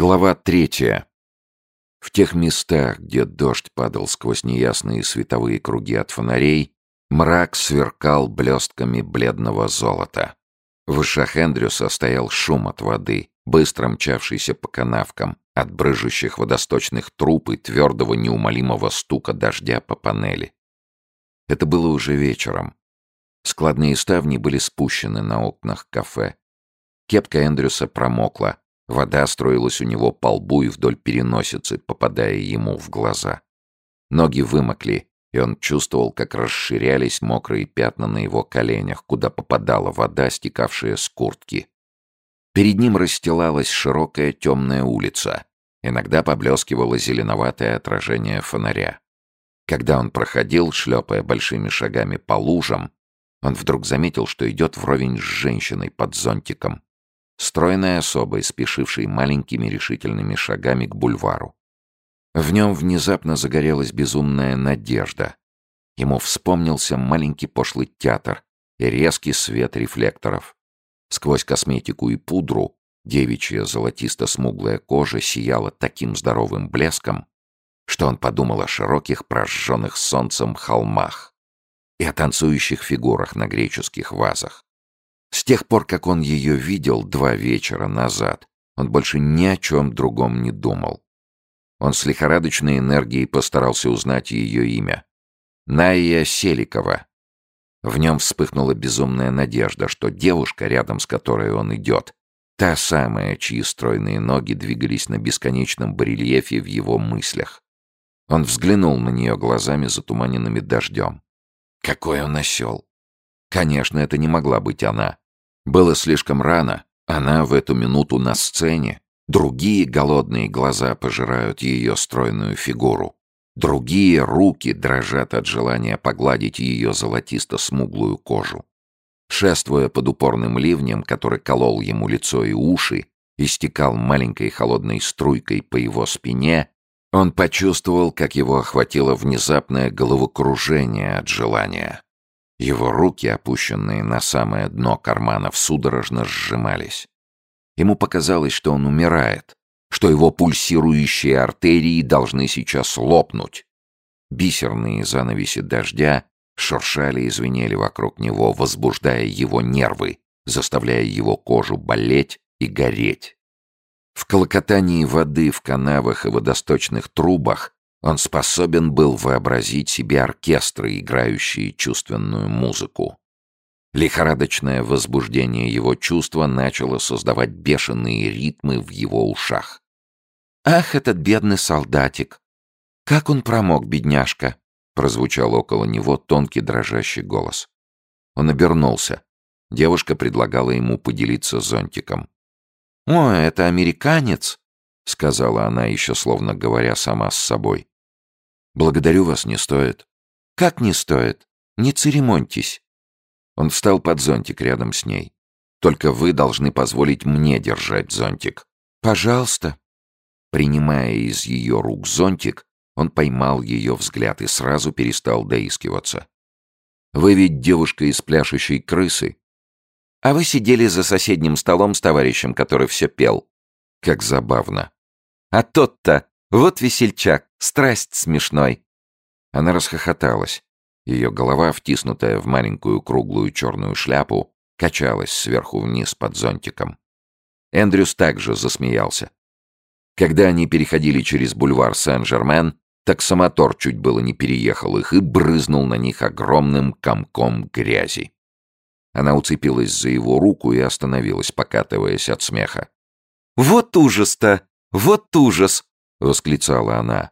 Глава третья. В тех местах, где дождь падал сквозь неясные световые круги от фонарей, мрак сверкал блестками бледного золота. В ушах Эндрюса стоял шум от воды, быстро мчавшийся по канавкам, от брыжущих водосточных труб и твердого неумолимого стука дождя по панели. Это было уже вечером. Складные ставни были спущены на окнах кафе. Кепка Эндрюса промокла, Вода строилась у него по лбу и вдоль переносицы, попадая ему в глаза. Ноги вымокли, и он чувствовал, как расширялись мокрые пятна на его коленях, куда попадала вода, стекавшая с куртки. Перед ним расстилалась широкая темная улица. Иногда поблескивало зеленоватое отражение фонаря. Когда он проходил, шлепая большими шагами по лужам, он вдруг заметил, что идет вровень с женщиной под зонтиком. Стройной особой, спешившей маленькими решительными шагами к бульвару. В нем внезапно загорелась безумная надежда. Ему вспомнился маленький пошлый театр и резкий свет рефлекторов. Сквозь косметику и пудру девичья золотисто-смуглая кожа сияла таким здоровым блеском, что он подумал о широких прожженных солнцем холмах и о танцующих фигурах на греческих вазах. С тех пор, как он ее видел два вечера назад, он больше ни о чем другом не думал. Он с лихорадочной энергией постарался узнать ее имя. Найя Селикова. В нем вспыхнула безумная надежда, что девушка, рядом с которой он идет, та самая, чьи стройные ноги двигались на бесконечном барельефе в его мыслях. Он взглянул на нее глазами, затуманенными дождем. Какой он осел! Конечно, это не могла быть она. Было слишком рано. Она в эту минуту на сцене. Другие голодные глаза пожирают ее стройную фигуру. Другие руки дрожат от желания погладить ее золотисто-смуглую кожу. Шествуя под упорным ливнем, который колол ему лицо и уши, истекал маленькой холодной струйкой по его спине, он почувствовал, как его охватило внезапное головокружение от желания. Его руки, опущенные на самое дно карманов, судорожно сжимались. Ему показалось, что он умирает, что его пульсирующие артерии должны сейчас лопнуть. Бисерные занавеси дождя шуршали и звенели вокруг него, возбуждая его нервы, заставляя его кожу болеть и гореть. В колокотании воды в канавах и водосточных трубах он способен был вообразить себе оркестры, играющие чувственную музыку. Лихорадочное возбуждение его чувства начало создавать бешеные ритмы в его ушах. «Ах, этот бедный солдатик! Как он промок, бедняжка!» прозвучал около него тонкий дрожащий голос. Он обернулся. Девушка предлагала ему поделиться зонтиком. «О, это американец!» — сказала она, еще словно говоря сама с собой. «Благодарю вас, не стоит». «Как не стоит? Не церемоньтесь». Он встал под зонтик рядом с ней. «Только вы должны позволить мне держать зонтик». «Пожалуйста». Принимая из ее рук зонтик, он поймал ее взгляд и сразу перестал доискиваться. «Вы ведь девушка из пляшущей крысы?» «А вы сидели за соседним столом с товарищем, который все пел». «Как забавно». «А тот-то вот весельчак, страсть смешной. Она расхохоталась. Ее голова, втиснутая в маленькую круглую черную шляпу, качалась сверху вниз под зонтиком. Эндрюс также засмеялся. Когда они переходили через бульвар Сен-Жермен, таксомотор чуть было не переехал их и брызнул на них огромным комком грязи. Она уцепилась за его руку и остановилась, покатываясь от смеха. «Вот ужас-то! Вот ужас! — восклицала она.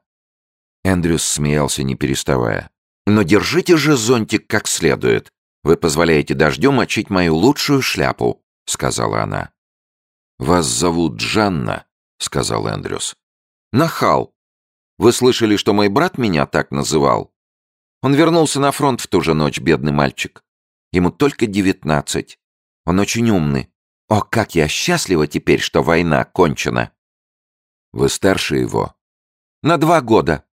Эндрюс смеялся, не переставая. «Но держите же зонтик как следует. Вы позволяете дождю мочить мою лучшую шляпу», — сказала она. «Вас зовут Джанна», — сказал Эндрюс. «Нахал. Вы слышали, что мой брат меня так называл? Он вернулся на фронт в ту же ночь, бедный мальчик. Ему только девятнадцать. Он очень умный. О, как я счастлива теперь, что война кончена!» Вы старше его? На два года.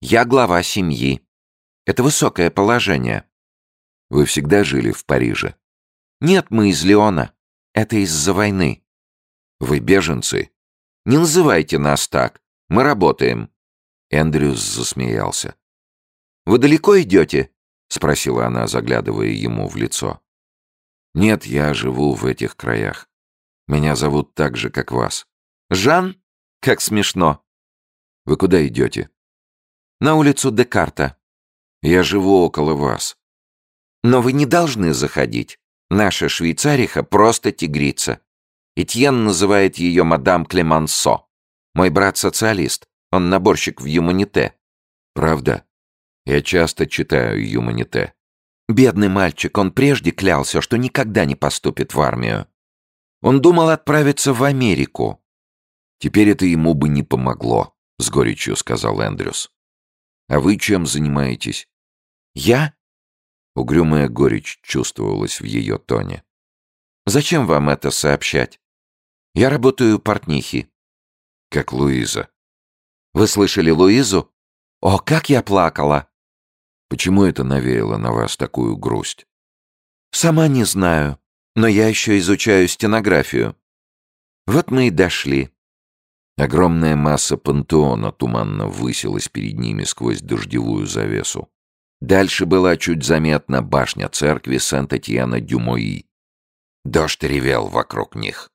Я глава семьи. Это высокое положение. Вы всегда жили в Париже? Нет, мы из Леона. Это из-за войны. Вы беженцы? Не называйте нас так. Мы работаем». Эндрюс засмеялся. «Вы далеко идете?» — спросила она, заглядывая ему в лицо. «Нет, я живу в этих краях. Меня зовут так же, как вас». «Жан? Как смешно!» «Вы куда идете?» «На улицу Декарта». «Я живу около вас». «Но вы не должны заходить. Наша швейцариха просто тигрица. Этьен называет ее мадам Клемансо. Мой брат социалист. Он наборщик в Юманите. Правда? Я часто читаю Юманите. Бедный мальчик, он прежде клялся, что никогда не поступит в армию. Он думал отправиться в Америку. Теперь это ему бы не помогло, с горечью сказал Эндрюс. А вы чем занимаетесь? Я? Угрюмая горечь чувствовалась в ее тоне. «Зачем вам это сообщать? Я работаю портнихи». «Как Луиза». «Вы слышали Луизу? О, как я плакала!» «Почему это навеяло на вас такую грусть?» «Сама не знаю, но я еще изучаю стенографию. Вот мы и дошли». Огромная масса пантеона туманно высилась перед ними сквозь дождевую завесу. Дальше была чуть заметна башня церкви Сент-Этьена-Дюмои. Дождь ревел вокруг них.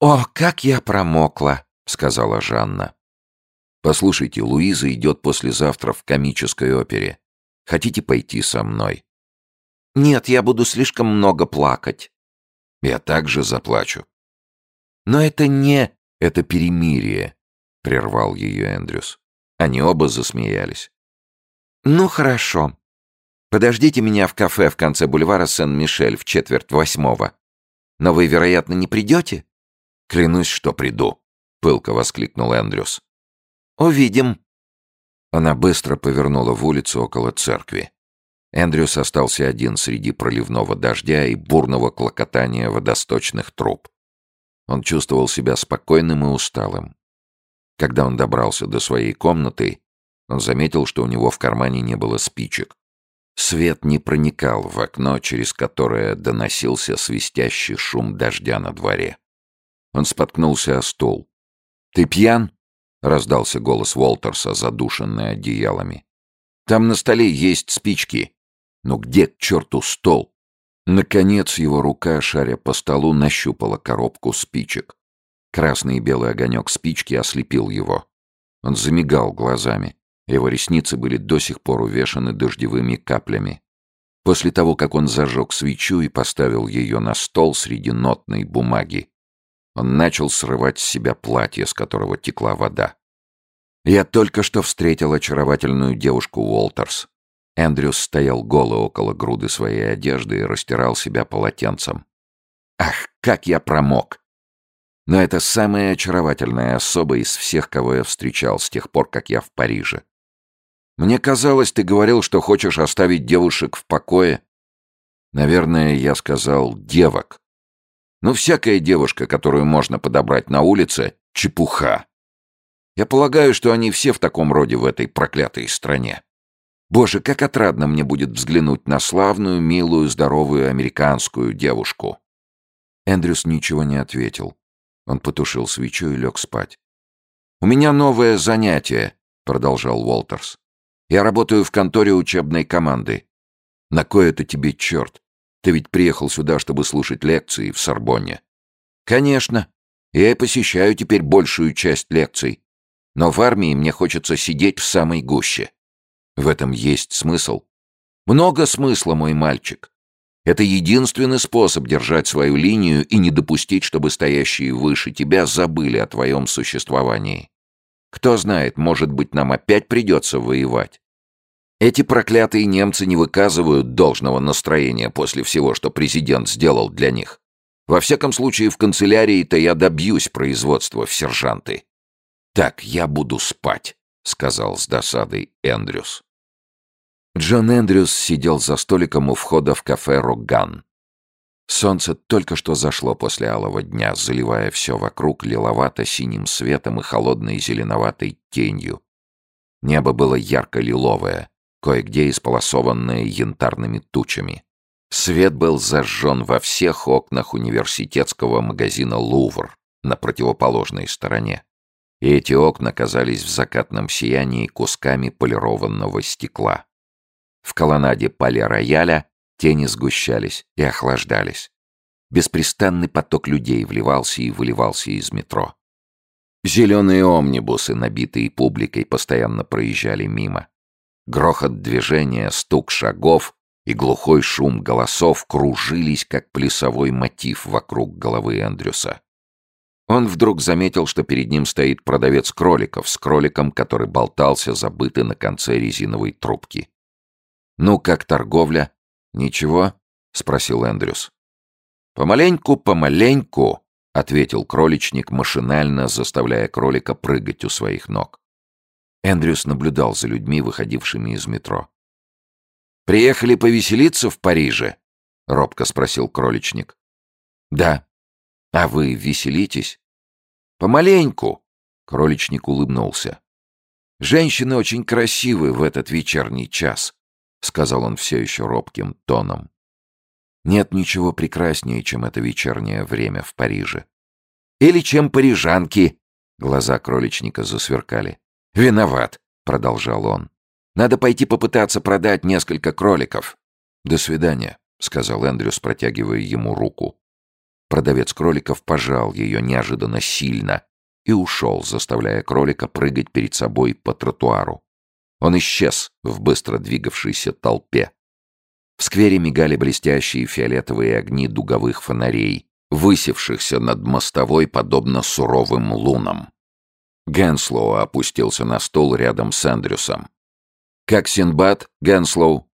«О, как я промокла!» — сказала Жанна. «Послушайте, Луиза идет послезавтра в комической опере. Хотите пойти со мной?» «Нет, я буду слишком много плакать». «Я также заплачу». «Но это не... это перемирие», — прервал ее Эндрюс. Они оба засмеялись. «Ну, хорошо. Подождите меня в кафе в конце бульвара Сен-Мишель в четверть восьмого. Но вы, вероятно, не придете?» «Клянусь, что приду», — пылко воскликнул Эндрюс. «Увидим». Она быстро повернула в улицу около церкви. Эндрюс остался один среди проливного дождя и бурного клокотания водосточных труб. Он чувствовал себя спокойным и усталым. Когда он добрался до своей комнаты, он заметил, что у него в кармане не было спичек. Свет не проникал в окно, через которое доносился свистящий шум дождя на дворе. Он споткнулся о стол. «Ты пьян?» — раздался голос Уолтерса, задушенный одеялами. «Там на столе есть спички. Но где к черту стол?» Наконец его рука, шаря по столу, нащупала коробку спичек. Красный и белый огонек спички ослепил его. Он замигал глазами. Его ресницы были до сих пор увешаны дождевыми каплями. После того, как он зажег свечу и поставил ее на стол среди нотной бумаги, он начал срывать с себя платье, с которого текла вода. Я только что встретил очаровательную девушку Уолтерс. Эндрюс стоял голый около груды своей одежды и растирал себя полотенцем. Ах, как я промок! Но это самая очаровательная особа из всех, кого я встречал с тех пор, как я в Париже. Мне казалось, ты говорил, что хочешь оставить девушек в покое. Наверное, я сказал «девок». Но всякая девушка, которую можно подобрать на улице — чепуха. Я полагаю, что они все в таком роде в этой проклятой стране. Боже, как отрадно мне будет взглянуть на славную, милую, здоровую американскую девушку. Эндрюс ничего не ответил. Он потушил свечу и лег спать. «У меня новое занятие», — продолжал Уолтерс. Я работаю в конторе учебной команды. На кое это тебе черт? Ты ведь приехал сюда, чтобы слушать лекции в Сорбонне. Конечно. Я и посещаю теперь большую часть лекций. Но в армии мне хочется сидеть в самой гуще. В этом есть смысл. Много смысла, мой мальчик. Это единственный способ держать свою линию и не допустить, чтобы стоящие выше тебя забыли о твоем существовании. Кто знает, может быть, нам опять придется воевать. Эти проклятые немцы не выказывают должного настроения после всего, что президент сделал для них. Во всяком случае, в канцелярии-то я добьюсь производства в сержанты. «Так, я буду спать», — сказал с досадой Эндрюс. Джон Эндрюс сидел за столиком у входа в кафе «Роган». Солнце только что зашло после алого дня, заливая все вокруг лиловато-синим светом и холодной зеленоватой тенью. Небо было ярко-лиловое, кое-где исполосованное янтарными тучами. Свет был зажжен во всех окнах университетского магазина «Лувр», на противоположной стороне. И эти окна казались в закатном сиянии кусками полированного стекла. В колоннаде пале-рояля тени сгущались и охлаждались. Беспрестанный поток людей вливался и выливался из метро. Зеленые омнибусы, набитые публикой, постоянно проезжали мимо. Грохот движения, стук шагов и глухой шум голосов кружились, как плясовой мотив вокруг головы Эндрюса. Он вдруг заметил, что перед ним стоит продавец кроликов с кроликом, который болтался забытый на конце резиновой трубки. «Ну, как торговля? Ничего?» — спросил Эндрюс. «Помаленьку, помаленьку», — ответил кроличник, машинально заставляя кролика прыгать у своих ног. Эндрюс наблюдал за людьми, выходившими из метро. «Приехали повеселиться в Париже?» — робко спросил кроличник. «Да». «А вы веселитесь?» «Помаленьку», — кроличник улыбнулся. «Женщины очень красивы в этот вечерний час», — сказал он все еще робким тоном. «Нет ничего прекраснее, чем это вечернее время в Париже». «Или чем парижанки», — глаза кроличника засверкали. «Виноват», — продолжал он. «Надо пойти попытаться продать несколько кроликов». «До свидания», — сказал Эндрюс, протягивая ему руку. Продавец кроликов пожал ее неожиданно сильно и ушел, заставляя кролика прыгать перед собой по тротуару. Он исчез в быстро двигавшейся толпе. В сквере мигали блестящие фиолетовые огни дуговых фонарей, высевшихся над мостовой подобно суровым лунам. Генслоу опустился на стол рядом с Эндрюсом. «Как Синбад, Генслоу?»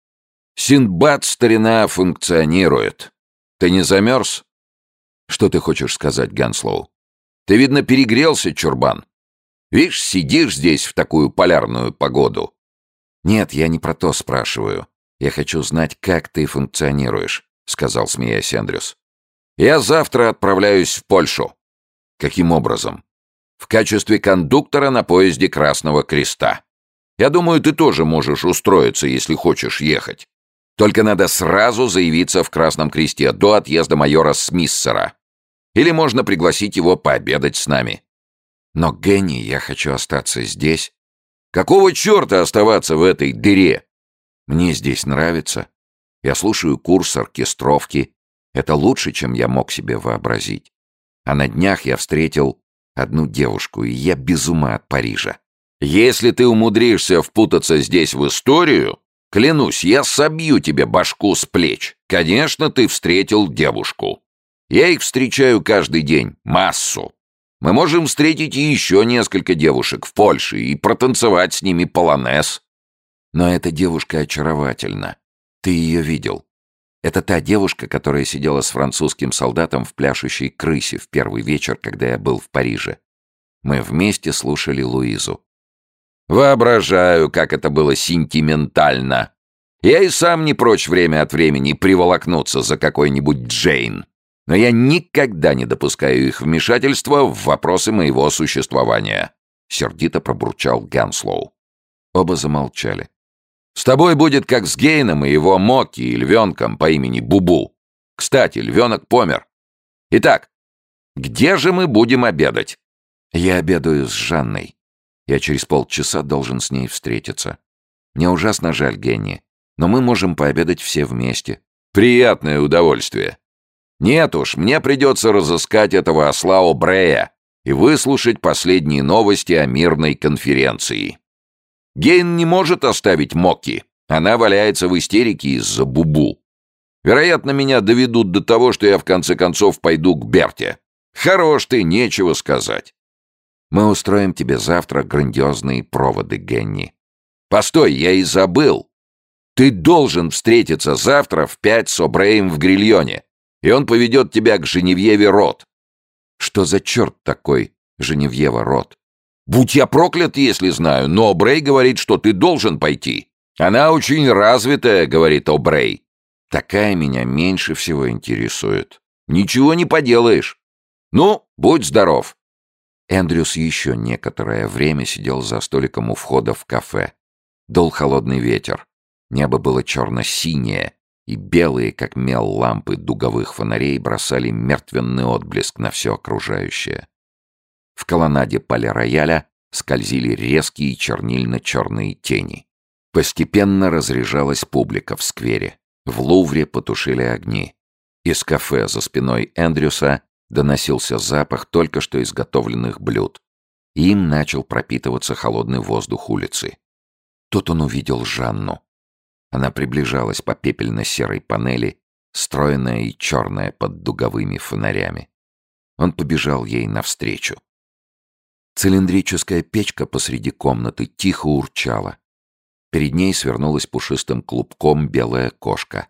«Синбад, старина, функционирует. Ты не замерз?» «Что ты хочешь сказать, Генслоу?» «Ты, видно, перегрелся, чурбан. Видишь, сидишь здесь в такую полярную погоду». «Нет, я не про то спрашиваю. Я хочу знать, как ты функционируешь», — сказал, смеясь Эндрюс. «Я завтра отправляюсь в Польшу». «Каким образом?» в качестве кондуктора на поезде Красного Креста. Я думаю, ты тоже можешь устроиться, если хочешь ехать. Только надо сразу заявиться в Красном Кресте до отъезда майора Смиссера. Или можно пригласить его пообедать с нами. Но, Генни, я хочу остаться здесь. Какого черта оставаться в этой дыре? Мне здесь нравится. Я слушаю курс оркестровки. Это лучше, чем я мог себе вообразить. А на днях я встретил одну девушку, и я без ума от Парижа. Если ты умудришься впутаться здесь в историю, клянусь, я собью тебе башку с плеч. Конечно, ты встретил девушку. Я их встречаю каждый день, массу. Мы можем встретить еще несколько девушек в Польше и протанцевать с ними полонез. Но эта девушка очаровательна. Ты ее видел. Это та девушка, которая сидела с французским солдатом в пляшущей крысе в первый вечер, когда я был в Париже. Мы вместе слушали Луизу. Воображаю, как это было сентиментально. Я и сам не прочь время от времени приволокнуться за какой-нибудь Джейн. Но я никогда не допускаю их вмешательства в вопросы моего существования. Сердито пробурчал Ганслоу. Оба замолчали. С тобой будет как с Гейном и его Моки и львенком по имени Бубу. Кстати, львенок помер. Итак, где же мы будем обедать? Я обедаю с Жанной. Я через полчаса должен с ней встретиться. Мне ужасно жаль Генни, но мы можем пообедать все вместе. Приятное удовольствие. Нет уж, мне придется разыскать этого осла О'Брея и выслушать последние новости о мирной конференции. Гейн не может оставить Мокки. Она валяется в истерике из-за Бубу. Вероятно, меня доведут до того, что я в конце концов пойду к Берте. Хорош ты, нечего сказать. Мы устроим тебе завтра грандиозные проводы, Генни. Постой, я и забыл. Ты должен встретиться завтра в пять с Обреем в Грильоне, и он поведет тебя к Женевьеве Рот. Что за черт такой Женевьева Рот? Будь я проклят, если знаю, но Брей говорит, что ты должен пойти. Она очень развитая, говорит О'Брей. Такая меня меньше всего интересует. Ничего не поделаешь. Ну, будь здоров. Эндрюс еще некоторое время сидел за столиком у входа в кафе. Дул холодный ветер. Небо было черно-синее, и белые, как мел лампы дуговых фонарей, бросали мертвенный отблеск на все окружающее. В колоннаде поля-рояля скользили резкие чернильно-черные тени. Постепенно разряжалась публика в сквере. В Лувре потушили огни. Из кафе за спиной Эндрюса доносился запах только что изготовленных блюд. Им начал пропитываться холодный воздух улицы. Тут он увидел Жанну. Она приближалась по пепельно-серой панели, стройная и черная под дуговыми фонарями. Он побежал ей навстречу. Цилиндрическая печка посреди комнаты тихо урчала. Перед ней свернулась пушистым клубком белая кошка.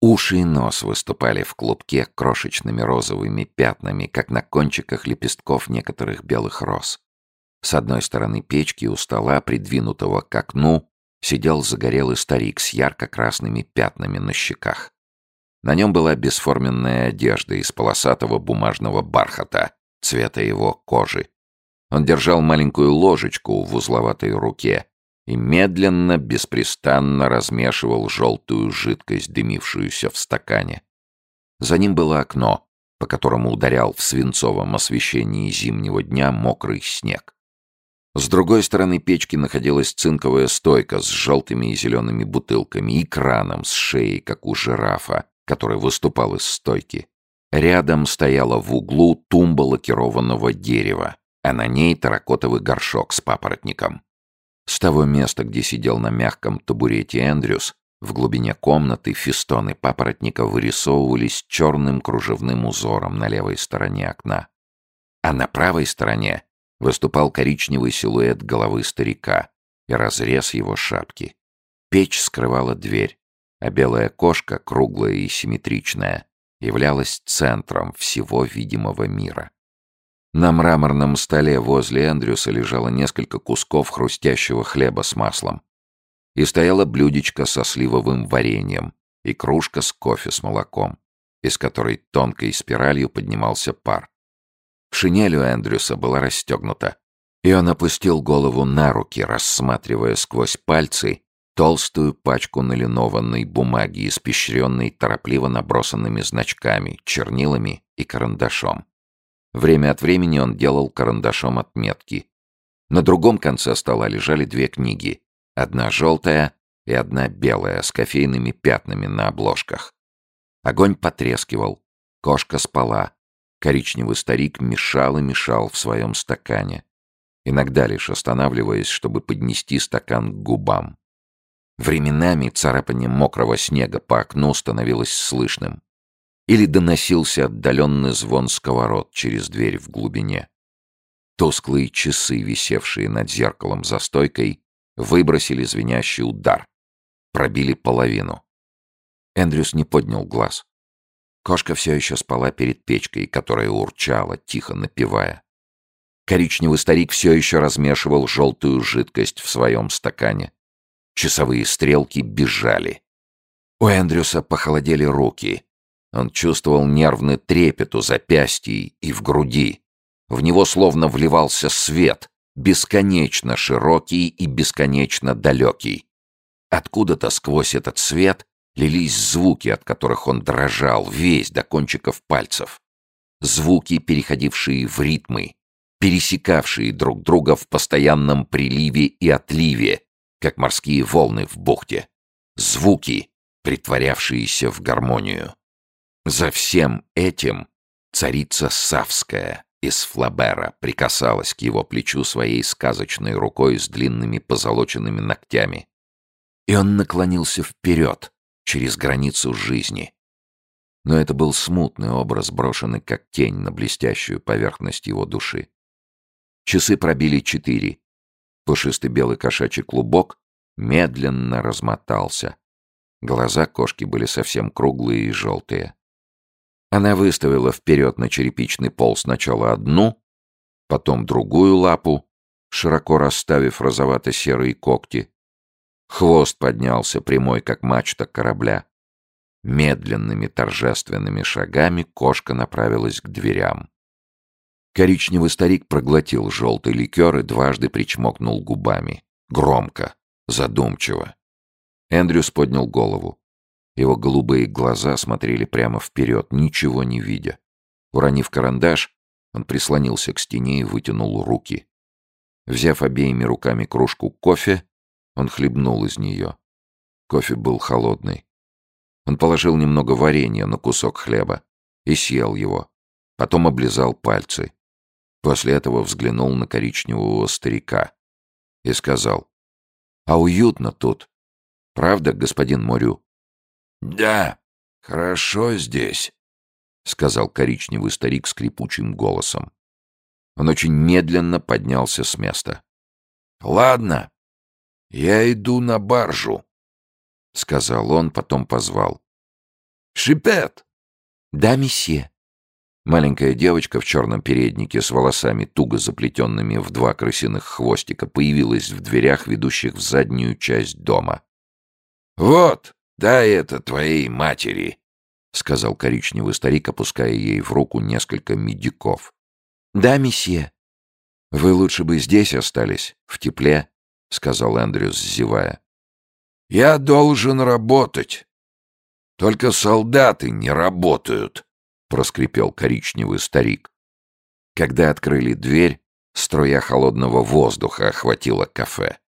Уши и нос выступали в клубке крошечными розовыми пятнами, как на кончиках лепестков некоторых белых роз. С одной стороны печки у стола, придвинутого к окну, сидел загорелый старик с ярко-красными пятнами на щеках. На нем была бесформенная одежда из полосатого бумажного бархата, цвета его кожи. Он держал маленькую ложечку в узловатой руке и медленно, беспрестанно размешивал желтую жидкость, дымившуюся в стакане. За ним было окно, по которому ударял в свинцовом освещении зимнего дня мокрый снег. С другой стороны печки находилась цинковая стойка с желтыми и зелеными бутылками и краном с шеей, как у жирафа, который выступал из стойки. Рядом стояла в углу тумба лакированного дерева, а на ней таракотовый горшок с папоротником. С того места, где сидел на мягком табурете Эндрюс, в глубине комнаты фистоны папоротника вырисовывались черным кружевным узором на левой стороне окна. А на правой стороне выступал коричневый силуэт головы старика и разрез его шапки. Печь скрывала дверь, а белая кошка, круглая и симметричная, являлась центром всего видимого мира. На мраморном столе возле Эндрюса лежало несколько кусков хрустящего хлеба с маслом. И стояло блюдечко со сливовым вареньем и кружка с кофе с молоком, из которой тонкой спиралью поднимался пар. Шинель у Эндрюса была расстегнута, и он опустил голову на руки, рассматривая сквозь пальцы толстую пачку налинованной бумаги, испещренной торопливо набросанными значками, чернилами и карандашом. Время от времени он делал карандашом отметки. На другом конце стола лежали две книги. Одна желтая и одна белая, с кофейными пятнами на обложках. Огонь потрескивал. Кошка спала. Коричневый старик мешал и мешал в своем стакане, иногда лишь останавливаясь, чтобы поднести стакан к губам. Временами царапание мокрого снега по окну становилось слышным. Или доносился отдаленный звон сковород через дверь в глубине. Тусклые часы, висевшие над зеркалом за стойкой, выбросили звенящий удар. Пробили половину. Эндрюс не поднял глаз. Кошка все еще спала перед печкой, которая урчала, тихо напевая. Коричневый старик все еще размешивал желтую жидкость в своем стакане. Часовые стрелки бежали. У Эндрюса похолодели руки. Он чувствовал нервный трепет у запястья и в груди. В него словно вливался свет, бесконечно широкий и бесконечно далекий. Откуда-то сквозь этот свет лились звуки, от которых он дрожал, весь до кончиков пальцев. Звуки, переходившие в ритмы, пересекавшие друг друга в постоянном приливе и отливе, как морские волны в бухте. Звуки, притворявшиеся в гармонию. За всем этим царица Савская из Флабера прикасалась к его плечу своей сказочной рукой с длинными позолоченными ногтями. И он наклонился вперед, через границу жизни. Но это был смутный образ, брошенный как тень на блестящую поверхность его души. Часы пробили четыре. Пушистый белый кошачий клубок медленно размотался. Глаза кошки были совсем круглые и желтые. Она выставила вперед на черепичный пол сначала одну, потом другую лапу, широко расставив розовато-серые когти, Хвост поднялся прямой, как мачта корабля. Медленными торжественными шагами кошка направилась к дверям. Коричневый старик проглотил желтый ликер и дважды причмокнул губами. Громко, задумчиво. Эндрюс поднял голову. Его голубые глаза смотрели прямо вперед, ничего не видя. Уронив карандаш, Он прислонился к стене и вытянул руки. Взяв обеими руками кружку кофе, он хлебнул из нее. Кофе был холодный. Он положил немного варенья на кусок хлеба и съел его. Потом облизал пальцы. После этого взглянул на коричневого старика и сказал, «А уютно тут. Правда, господин Морю?» «Да, хорошо здесь», — сказал коричневый старик скрипучим голосом. Он очень медленно поднялся с места. «Ладно, я иду на баржу», — сказал он, потом позвал. «Шипет!» «Да, месье». Маленькая девочка в черном переднике с волосами, туго заплетенными в два крысиных хвостика, появилась в дверях, ведущих в заднюю часть дома. «Вот, дай это твоей матери», — сказал коричневый старик, опуская ей в руку несколько медиков. «Да, месье». «Вы лучше бы здесь остались, в тепле», — сказал Эндрюс, зевая. «Я должен работать. Только солдаты не работают», — проскрипел коричневый старик. Когда открыли дверь, струя холодного воздуха охватила кафе.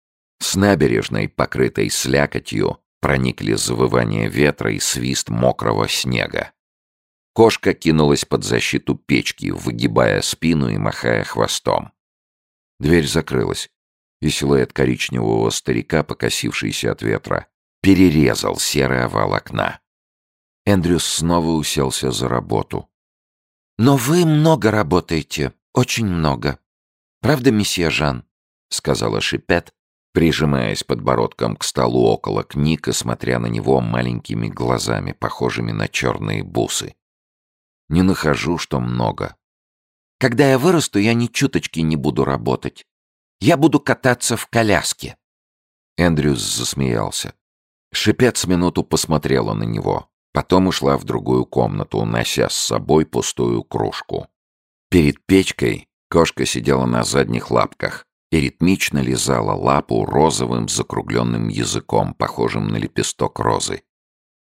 С набережной, покрытой слякотью, проникли завывание ветра и свист мокрого снега. Кошка кинулась под защиту печки, выгибая спину и махая хвостом. Дверь закрылась, и силуэт коричневого старика, покосившийся от ветра, перерезал серый овал окна. Эндрюс снова уселся за работу. «Но вы много работаете, очень много. Правда, месье Жан?» — сказала Шипет, прижимаясь подбородком к столу около книг и смотря на него маленькими глазами, похожими на черные бусы. «Не нахожу, что много. Когда я вырасту, я ни чуточки не буду работать. Я буду кататься в коляске». Эндрюс засмеялся. Шипет с минуту посмотрела на него. Потом ушла в другую комнату, унося с собой пустую кружку. Перед печкой кошка сидела на задних лапках и ритмично лизала лапу розовым закругленным языком, похожим на лепесток розы.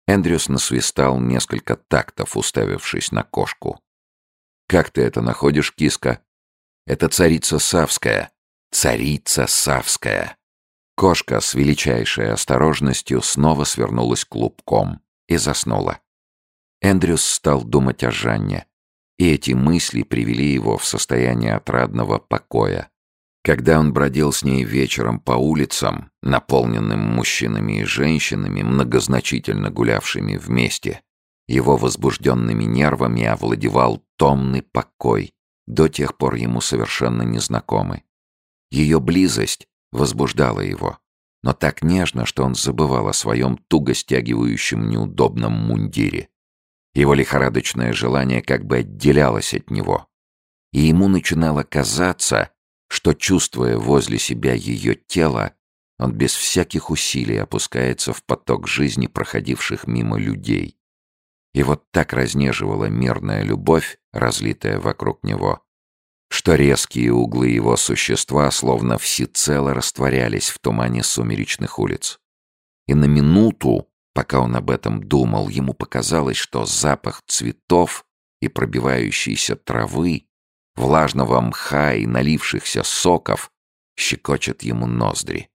Эндрюс насвистал несколько тактов, уставившись на кошку. «Как ты это находишь, киска?» «Это царица Савская. Царица Савская». Кошка с величайшей осторожностью снова свернулась клубком и заснула. Эндрюс стал думать о Жанне, и эти мысли привели его в состояние отрадного покоя. Когда он бродил с ней вечером по улицам, наполненным мужчинами и женщинами, многозначительно гулявшими вместе, его возбужденными нервами овладевал томный покой, до тех пор ему совершенно незнакомый. Ее близость возбуждала его, но так нежно, что он забывал о своем туго стягивающем неудобном мундире. Его лихорадочное желание как бы отделялось от него, и ему начинало казаться, что, чувствуя возле себя ее тело, он без всяких усилий опускается в поток жизни проходивших мимо людей. И вот так разнеживала мирная любовь, разлитая вокруг него, что резкие углы его существа словно всецело растворялись в тумане сумеречных улиц. И на минуту, пока он об этом думал, ему показалось, что запах цветов и пробивающейся травы влажного мха и налившихся соков щекочет ему ноздри.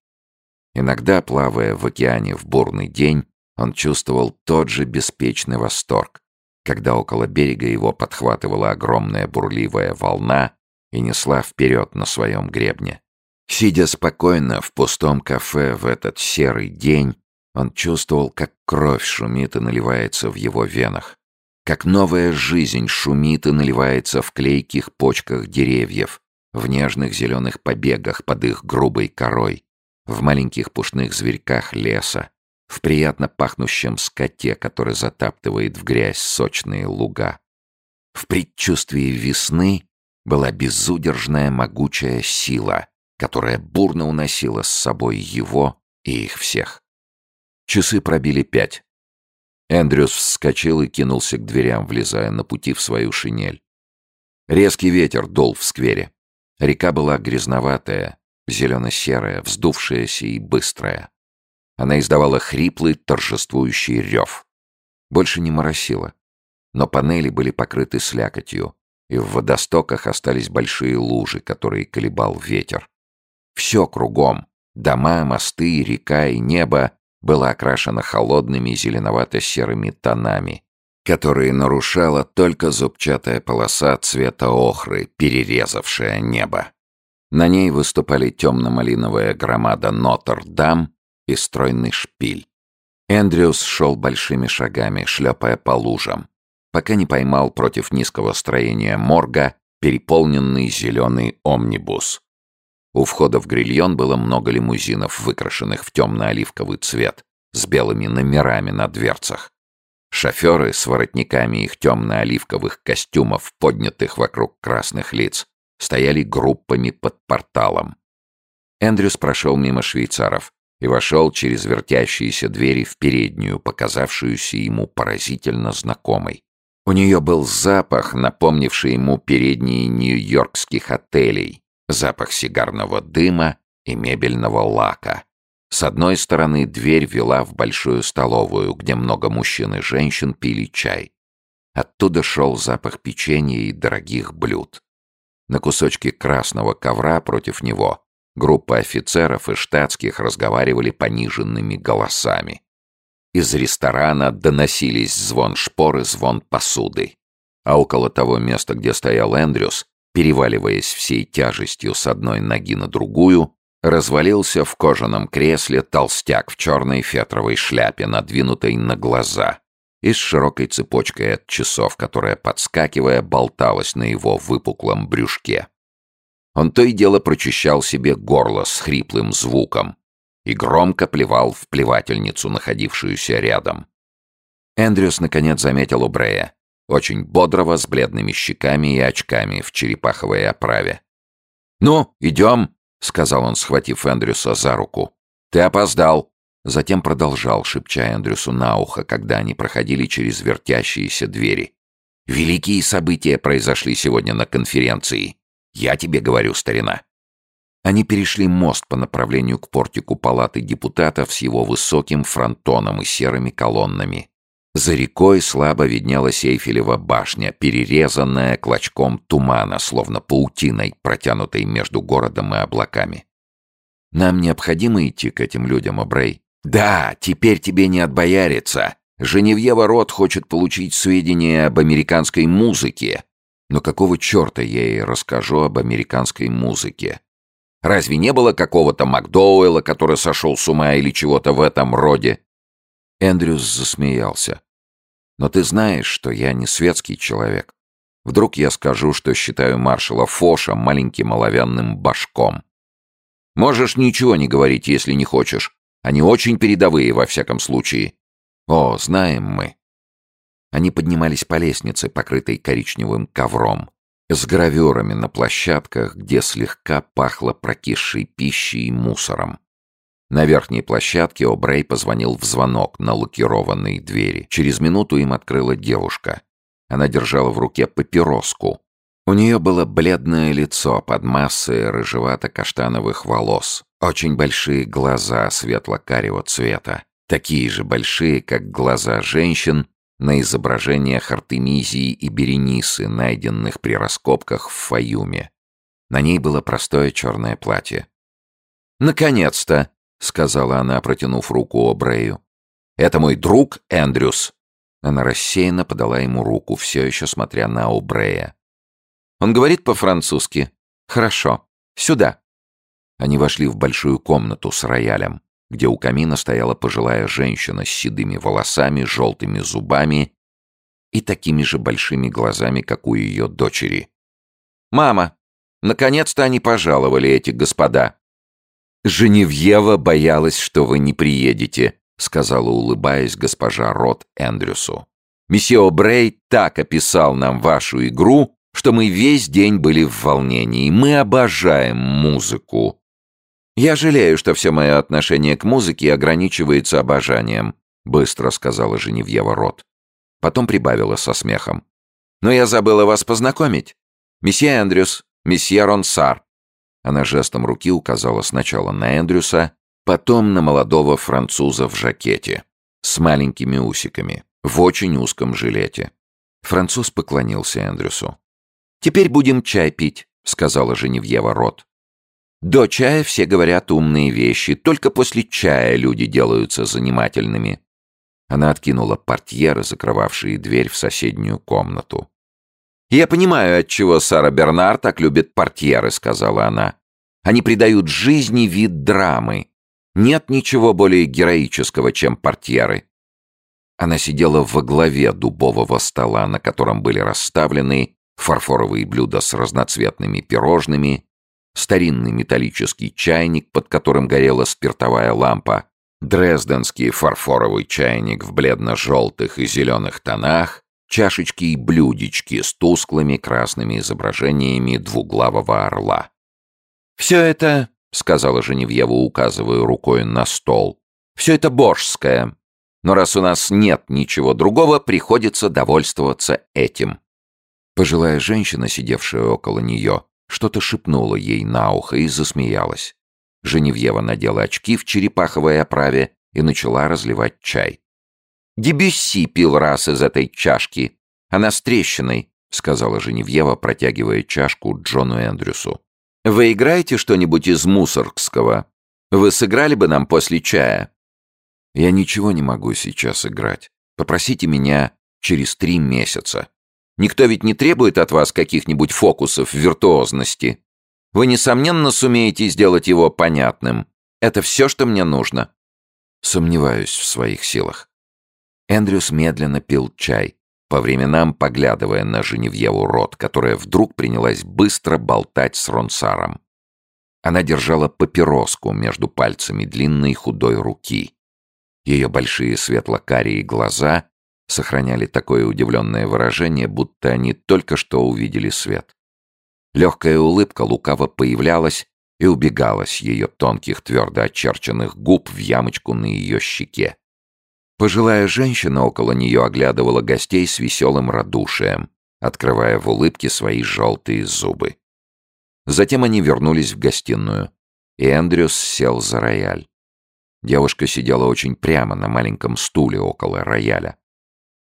Иногда, плавая в океане в бурный день, он чувствовал тот же беспечный восторг, когда около берега его подхватывала огромная бурливая волна и несла вперед на своем гребне. Сидя спокойно в пустом кафе в этот серый день, он чувствовал, как кровь шумит и наливается в его венах как новая жизнь шумит и наливается в клейких почках деревьев, в нежных зеленых побегах под их грубой корой, в маленьких пушных зверьках леса, в приятно пахнущем скоте, который затаптывает в грязь сочные луга. В предчувствии весны была безудержная могучая сила, которая бурно уносила с собой его и их всех. Часы пробили пять. Эндрюс вскочил и кинулся к дверям, влезая на пути в свою шинель. Резкий ветер дул в сквере. Река была грязноватая, зелено-серая, вздувшаяся и быстрая. Она издавала хриплый, торжествующий рев. Больше не моросило, но панели были покрыты слякотью, и в водостоках остались большие лужи, которые колебал ветер. Все кругом — дома, мосты, река и небо — было окрашено холодными зеленовато-серыми тонами, которые нарушала только зубчатая полоса цвета охры, перерезавшая небо. На ней выступали темно-малиновая громада Нотр-Дам и стройный шпиль. Эндрюс шел большими шагами, шлепая по лужам, пока не поймал против низкого строения морга переполненный зеленый омнибус. У входа в грильон было много лимузинов, выкрашенных в темно-оливковый цвет, с белыми номерами на дверцах. Шоферы с воротниками их темно-оливковых костюмов, поднятых вокруг красных лиц, стояли группами под порталом. Эндрюс прошел мимо швейцаров и вошел через вертящиеся двери в переднюю, показавшуюся ему поразительно знакомой. У нее был запах, напомнивший ему передние нью-йоркских отелей, запах сигарного дыма и мебельного лака. С одной стороны дверь вела в большую столовую, где много мужчин и женщин пили чай. Оттуда шел запах печенья и дорогих блюд. На кусочке красного ковра против него группа офицеров и штатских разговаривали пониженными голосами. Из ресторана доносились звон шпор и звон посуды. А около того места, где стоял Эндрюс, переваливаясь всей тяжестью с одной ноги на другую, Развалился в кожаном кресле толстяк в черной фетровой шляпе, надвинутой на глаза, и с широкой цепочкой от часов, которая, подскакивая, болталась на его выпуклом брюшке. Он то и дело прочищал себе горло с хриплым звуком и громко плевал в плевательницу, находившуюся рядом. Эндрюс наконец заметил Убрея, очень бодрого, с бледными щеками и очками в черепаховой оправе. «Ну, идем!» — сказал он, схватив Эндрюса за руку. «Ты опоздал!» Затем продолжал, шепча Эндрюсу на ухо, когда они проходили через вертящиеся двери. «Великие события произошли сегодня на конференции. Я тебе говорю, старина». Они перешли мост по направлению к портику палаты депутатов с его высоким фронтоном и серыми колоннами. За рекой слабо виднелась Эйфелева башня, перерезанная клочком тумана, словно паутиной, протянутой между городом и облаками. «Нам необходимо идти к этим людям, Обрей?» «Да, теперь тебе не отбояриться. Женевьева Рот хочет получить сведения об американской музыке. Но какого черта я ей расскажу об американской музыке? Разве не было какого-то Макдоуэлла, который сошел с ума или чего-то в этом роде? Эндрюс засмеялся. «Но ты знаешь, что я не светский человек. Вдруг я скажу, что считаю маршала Фоша маленьким оловянным башком. Можешь ничего не говорить, если не хочешь. Они очень передовые, во всяком случае. О, знаем мы». Они поднимались по лестнице, покрытой коричневым ковром, с гравюрами на площадках, где слегка пахло прокисшей пищей и мусором. На верхней площадке О'Брей позвонил в звонок на лакированной двери. Через минуту им открыла девушка. Она держала в руке папироску. У нее было бледное лицо под массой рыжевато-каштановых волос, очень большие глаза светло-карего цвета, такие же большие, как глаза женщин на изображениях Артемизии и Беренисы, найденных при раскопках в Фаюме. На ней было простое черное платье. «Наконец-то!» — сказала она, протянув руку Обрею. «Это мой друг Эндрюс». Она рассеянно подала ему руку, все еще смотря на Обрея. «Он говорит по-французски. Хорошо. Сюда». Они вошли в большую комнату с роялем, где у камина стояла пожилая женщина с седыми волосами, желтыми зубами и такими же большими глазами, как у ее дочери. «Мама, наконец-то они пожаловали, эти господа!» «Женевьева боялась, что вы не приедете», — сказала, улыбаясь госпожа Рот Эндрюсу. «Месье Брей так описал нам вашу игру, что мы весь день были в волнении. Мы обожаем музыку». «Я жалею, что все мое отношение к музыке ограничивается обожанием», — быстро сказала Женевьева Рот. Потом прибавила со смехом. «Но я забыла вас познакомить. Месье Эндрюс, месье Ронсар, она жестом руки указала сначала на Эндрюса, потом на молодого француза в жакете, с маленькими усиками, в очень узком жилете. Француз поклонился Эндрюсу. «Теперь будем чай пить», — сказала Женевьева Рот. «До чая все говорят умные вещи, только после чая люди делаются занимательными». Она откинула портьеры, закрывавшие дверь в соседнюю комнату. «Я понимаю, отчего Сара Бернар так любит портьеры», — сказала она. «Они придают жизни вид драмы. Нет ничего более героического, чем портьеры». Она сидела во главе дубового стола, на котором были расставлены фарфоровые блюда с разноцветными пирожными, старинный металлический чайник, под которым горела спиртовая лампа, дрезденский фарфоровый чайник в бледно-желтых и зеленых тонах, чашечки и блюдечки с тусклыми красными изображениями двуглавого орла. «Все это, — сказала Женевьева, указывая рукой на стол, — все это божское, но раз у нас нет ничего другого, приходится довольствоваться этим». Пожилая женщина, сидевшая около нее, что-то шепнула ей на ухо и засмеялась. Женевьева надела очки в черепаховой оправе и начала разливать чай. «Дебюсси пил раз из этой чашки. Она с трещиной», — сказала Женевьева, протягивая чашку Джону Эндрюсу. «Вы играете что-нибудь из мусоргского? Вы сыграли бы нам после чая?» «Я ничего не могу сейчас играть. Попросите меня через три месяца». Никто ведь не требует от вас каких-нибудь фокусов виртуозности. Вы, несомненно, сумеете сделать его понятным. Это все, что мне нужно». Сомневаюсь в своих силах. Эндрюс медленно пил чай, по временам поглядывая на Женевьеву рот, которая вдруг принялась быстро болтать с Ронсаром. Она держала папироску между пальцами длинной худой руки. Ее большие светло-карие глаза сохраняли такое удивленное выражение, будто они только что увидели свет. Легкая улыбка лукаво появлялась и убегала с ее тонких, твердо очерченных губ в ямочку на ее щеке. Пожилая женщина около нее оглядывала гостей с веселым радушием, открывая в улыбке свои желтые зубы. Затем они вернулись в гостиную, и Эндрюс сел за рояль. Девушка сидела очень прямо на маленьком стуле около рояля.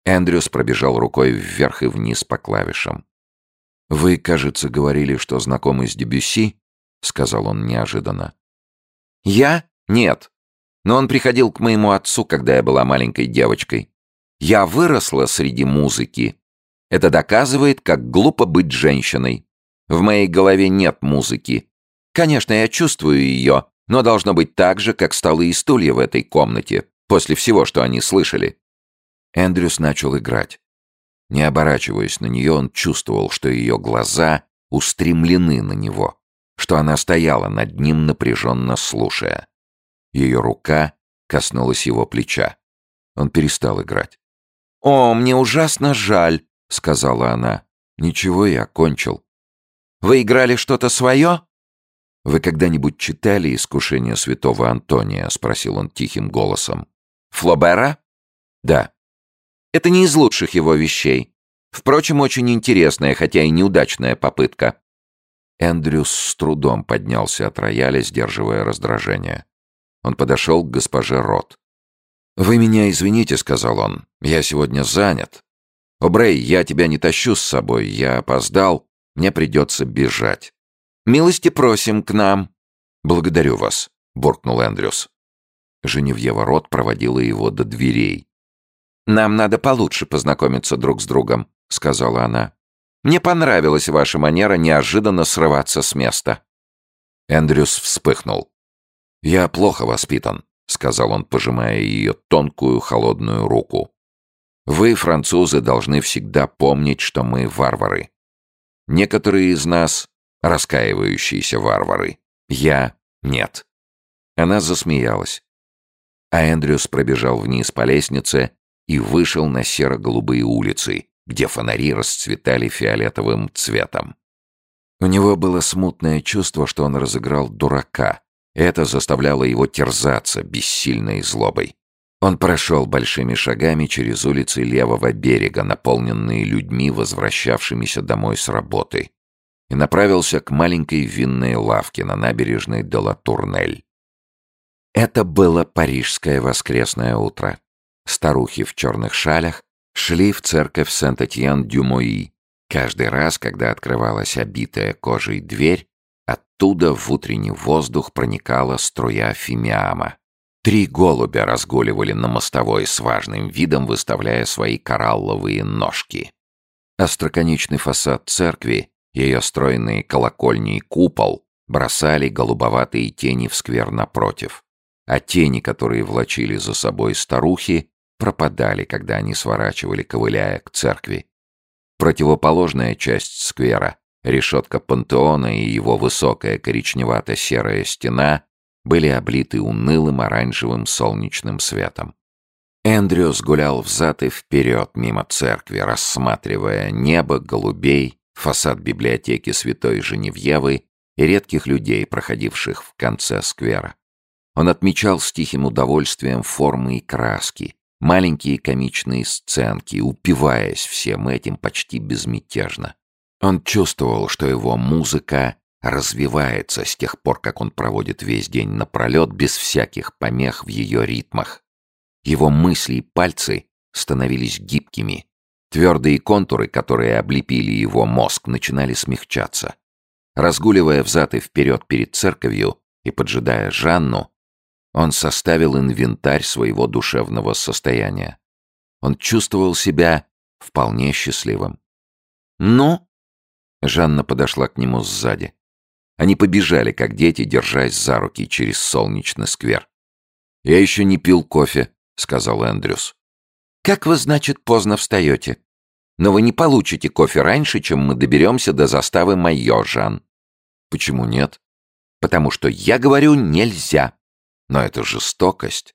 Эндрюс пробежал рукой вверх и вниз по клавишам. «Вы, кажется, говорили, что знакомы с Дебюсси?» — сказал он неожиданно. «Я? Нет. Но он приходил к моему отцу, когда я была маленькой девочкой. Я выросла среди музыки. Это доказывает, как глупо быть женщиной. В моей голове нет музыки. Конечно, я чувствую ее, но должно быть так же, как столы и стулья в этой комнате, после всего, что они слышали. Эндрюс начал играть. Не оборачиваясь на нее, он чувствовал, что ее глаза устремлены на него, что она стояла над ним, напряженно слушая. Ее рука коснулась его плеча. Он перестал играть. «О, мне ужасно жаль», — сказала она. «Ничего, я кончил». «Вы играли что-то свое?» «Вы когда-нибудь читали «Искушение святого Антония»?» — спросил он тихим голосом. «Флобера?» «Да». Это не из лучших его вещей. Впрочем, очень интересная, хотя и неудачная попытка. Эндрюс с трудом поднялся от рояля, сдерживая раздражение. Он подошел к госпоже Рот. «Вы меня извините», — сказал он. «Я сегодня занят. Обрей, я тебя не тащу с собой. Я опоздал. Мне придется бежать». «Милости просим к нам». «Благодарю вас», — буркнул Эндрюс. Женевьева Рот проводила его до дверей. «Нам надо получше познакомиться друг с другом», — сказала она. «Мне понравилась ваша манера неожиданно срываться с места». Эндрюс вспыхнул. «Я плохо воспитан», — сказал он, пожимая ее тонкую холодную руку. «Вы, французы, должны всегда помнить, что мы варвары. Некоторые из нас — раскаивающиеся варвары. Я — нет». Она засмеялась. А Эндрюс пробежал вниз по лестнице и вышел на серо-голубые улицы, где фонари расцветали фиолетовым цветом. У него было смутное чувство, что он разыграл дурака. Это заставляло его терзаться бессильной злобой. Он прошел большими шагами через улицы левого берега, наполненные людьми, возвращавшимися домой с работы, и направился к маленькой винной лавке на набережной Делатурнель. Это было парижское воскресное утро. Старухи в черных шалях шли в церковь Сент-Этьен-Дюмои, Каждый раз, когда открывалась обитая кожей дверь, оттуда в утренний воздух проникала струя фимиама. Три голубя разгуливали на мостовой с важным видом, выставляя свои коралловые ножки. Остроконечный фасад церкви, ее стройные колокольни и купол бросали голубоватые тени в сквер напротив, а тени, которые влачили за собой старухи, пропадали, когда они сворачивали, ковыляя к церкви. Противоположная часть сквера, решетка пантеона и его высокая коричневато-серая стена были облиты унылым оранжевым солнечным светом. Эндрюс гулял взад и вперед мимо церкви, рассматривая небо, голубей, фасад библиотеки Святой Женевьевы и редких людей, проходивших в конце сквера. Он отмечал с тихим удовольствием формы и краски, маленькие комичные сценки, упиваясь всем этим почти безмятежно. Он чувствовал, что его музыка развивается с тех пор, как он проводит весь день напролет без всяких помех в ее ритмах. Его мысли и пальцы становились гибкими. Твердые контуры, которые облепили его мозг, начинали смягчаться. Разгуливая взад и вперед перед церковью и поджидая Жанну, он составил инвентарь своего душевного состояния. Он чувствовал себя вполне счастливым. «Ну?» Жанна подошла к нему сзади. Они побежали, как дети, держась за руки через солнечный сквер. «Я еще не пил кофе», — сказал Эндрюс. «Как вы, значит, поздно встаете? Но вы не получите кофе раньше, чем мы доберемся до заставы Майо, Жан». «Почему нет?» «Потому что я говорю, нельзя. Но это жестокость.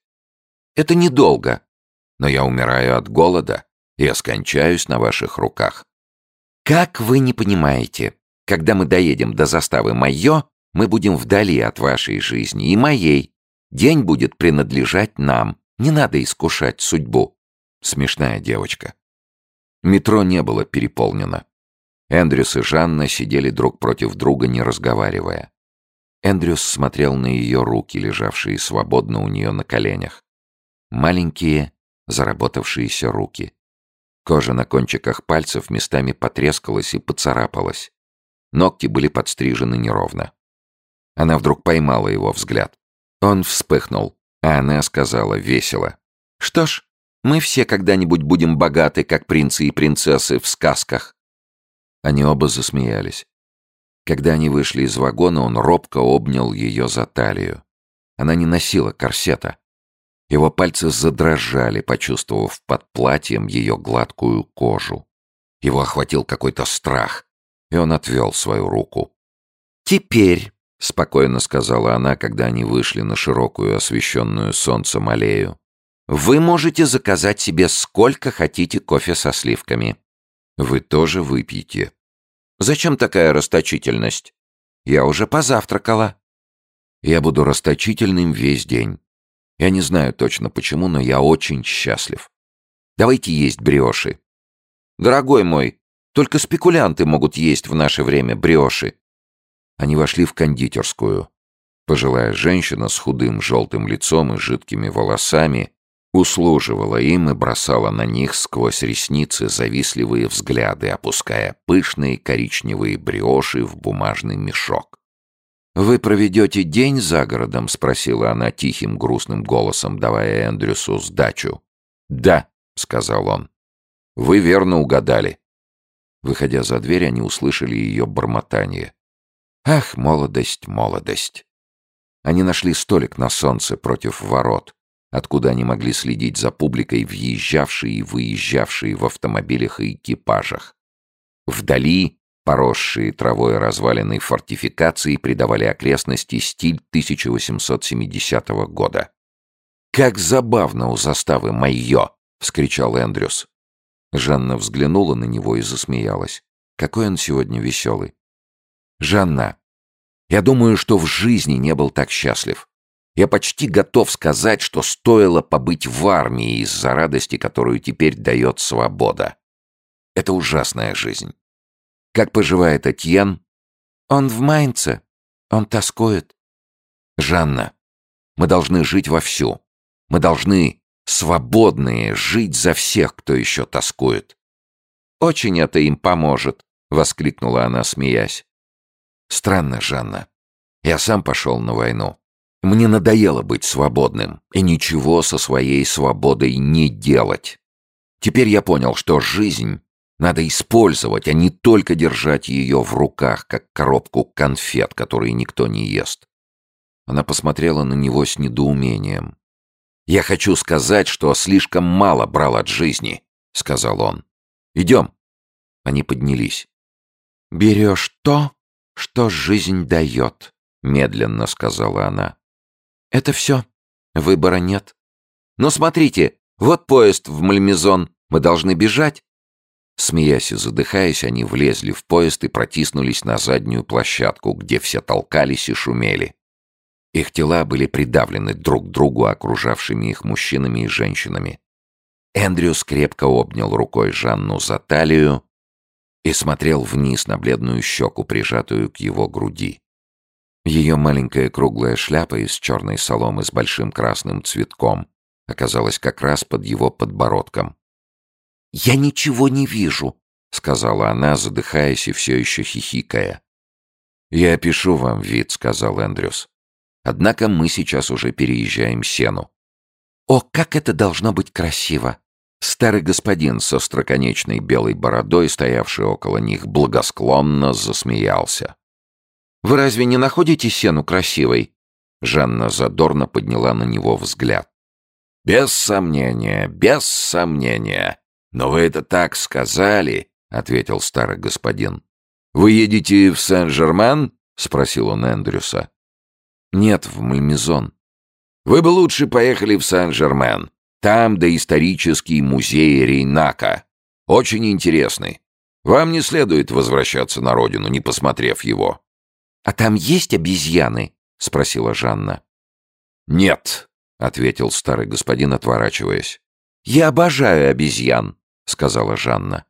Это недолго. Но я умираю от голода. Я скончаюсь на ваших руках». «Как вы не понимаете? Когда мы доедем до заставы Майо, мы будем вдали от вашей жизни и моей. День будет принадлежать нам. Не надо искушать судьбу. Смешная девочка. Метро не было переполнено. Эндрюс и Жанна сидели друг против друга, не разговаривая. Эндрюс смотрел на ее руки, лежавшие свободно у нее на коленях. Маленькие, заработавшиеся руки. Кожа на кончиках пальцев местами потрескалась и поцарапалась. Ногти были подстрижены неровно. Она вдруг поймала его взгляд. Он вспыхнул, а она сказала весело. «Что ж, мы все когда-нибудь будем богаты, как принцы и принцессы в сказках». Они оба засмеялись. Когда они вышли из вагона, он робко обнял ее за талию. Она не носила корсета. Его пальцы задрожали, почувствовав под платьем ее гладкую кожу. Его охватил какой-то страх, и он отвел свою руку. «Теперь», — спокойно сказала она, когда они вышли на широкую, освещенную солнцем аллею, «вы можете заказать себе сколько хотите кофе со сливками. Вы тоже выпьете». «Зачем такая расточительность? Я уже позавтракала». «Я буду расточительным весь день. Я не знаю точно почему, но я очень счастлив. Давайте есть бреши». «Дорогой мой, только спекулянты могут есть в наше время бреши. Они вошли в кондитерскую. Пожилая женщина с худым желтым лицом и жидкими волосами услуживала им и бросала на них сквозь ресницы завистливые взгляды, опуская пышные коричневые бриоши в бумажный мешок. «Вы проведете день за городом?» — спросила она тихим грустным голосом, давая Эндрюсу сдачу. «Да», — сказал он. «Вы верно угадали. Выходя за дверь, они услышали ее бормотание. «Ах, молодость, молодость!» Они нашли столик на солнце против ворот, откуда они могли следить за публикой, въезжавшей и выезжавшей в автомобилях и экипажах. Вдали поросшие травой развалины фортификации придавали окрестности стиль 1870 года. «Как забавно у заставы Майо!» — вскричал Эндрюс. Жанна взглянула на него и засмеялась. Какой он сегодня веселый. «Жанна, я думаю, что в жизни не был так счастлив. Я почти готов сказать, что стоило побыть в армии из-за радости, которую теперь дает свобода. Это ужасная жизнь. Как поживает Этьен? Он в Майнце. Он тоскует. Жанна, мы должны жить вовсю. Мы должны свободные, жить за всех, кто еще тоскует. Очень это им поможет. — воскликнула она, смеясь. «Странно, Жанна. Я сам пошел на войну. Мне надоело быть свободным и ничего со своей свободой не делать. Теперь я понял, что жизнь надо использовать, а не только держать ее в руках, как коробку конфет, которые никто не ест. Она посмотрела на него с недоумением. «Я хочу сказать, что слишком мало брал от жизни», — сказал он. «Идем». Они поднялись. «Берешь то, что жизнь дает», — медленно сказала она. «Это все. Выбора нет. Но смотрите, вот поезд в Мальмезон. Мы должны бежать». Смеясь и задыхаясь, они влезли в поезд и протиснулись на заднюю площадку, где все толкались и шумели. Их тела были придавлены друг к другу окружавшими их мужчинами и женщинами. Эндрюс крепко обнял рукой Жанну за талию и смотрел вниз на бледную щеку, прижатую к его груди. Ее маленькая круглая шляпа из черной соломы с большим красным цветком оказалась как раз под его подбородком. «Я ничего не вижу», — сказала она, задыхаясь и все еще хихикая. «Я опишу вам вид», — сказал Эндрюс. Однако мы сейчас уже переезжаем сену. О, как это должно быть красиво! Старый господин со строконечной белой бородой, стоявший около них, благосклонно засмеялся. «Вы разве не находите сену красивой?» Жанна задорно подняла на него взгляд. «Без сомнения, без сомнения. Но вы это так сказали», — ответил старый господин. «Вы едете в Сен-Жермен?» — спросил он Эндрюса. Нет, в Мальмезон. Вы бы лучше поехали в Сан-Жермен. Там доисторический музей Рейнака. Очень интересный. Вам не следует возвращаться на родину, не посмотрев его. А там есть обезьяны? спросила Жанна. Нет, ответил старый господин, отворачиваясь. Я обожаю обезьян, сказала Жанна.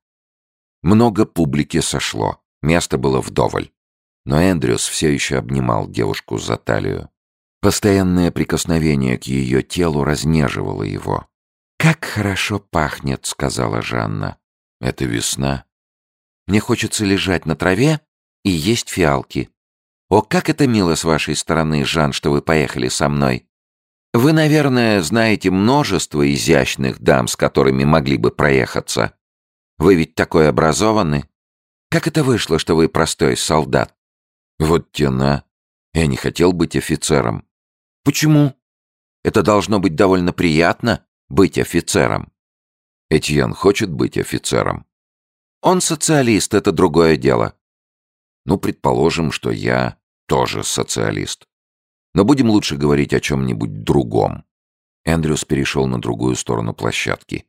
Много публики сошло. Место было вдоволь. Но Эндрюс все еще обнимал девушку за талию. Постоянное прикосновение к ее телу разнеживало его. «Как хорошо пахнет», — сказала Жанна. «Это весна. Мне хочется лежать на траве и есть фиалки. О, как это мило с вашей стороны, Жан, что вы поехали со мной. Вы, наверное, знаете множество изящных дам, с которыми могли бы проехаться. Вы ведь такой образованный. Как это вышло, что вы простой солдат? Вот тена. Я не хотел быть офицером. Почему? Это должно быть довольно приятно быть офицером. Этьен хочет быть офицером. Он социалист, это другое дело. Ну, предположим, что я тоже социалист. Но будем лучше говорить о чем-нибудь другом. Эндрюс перешел на другую сторону площадки.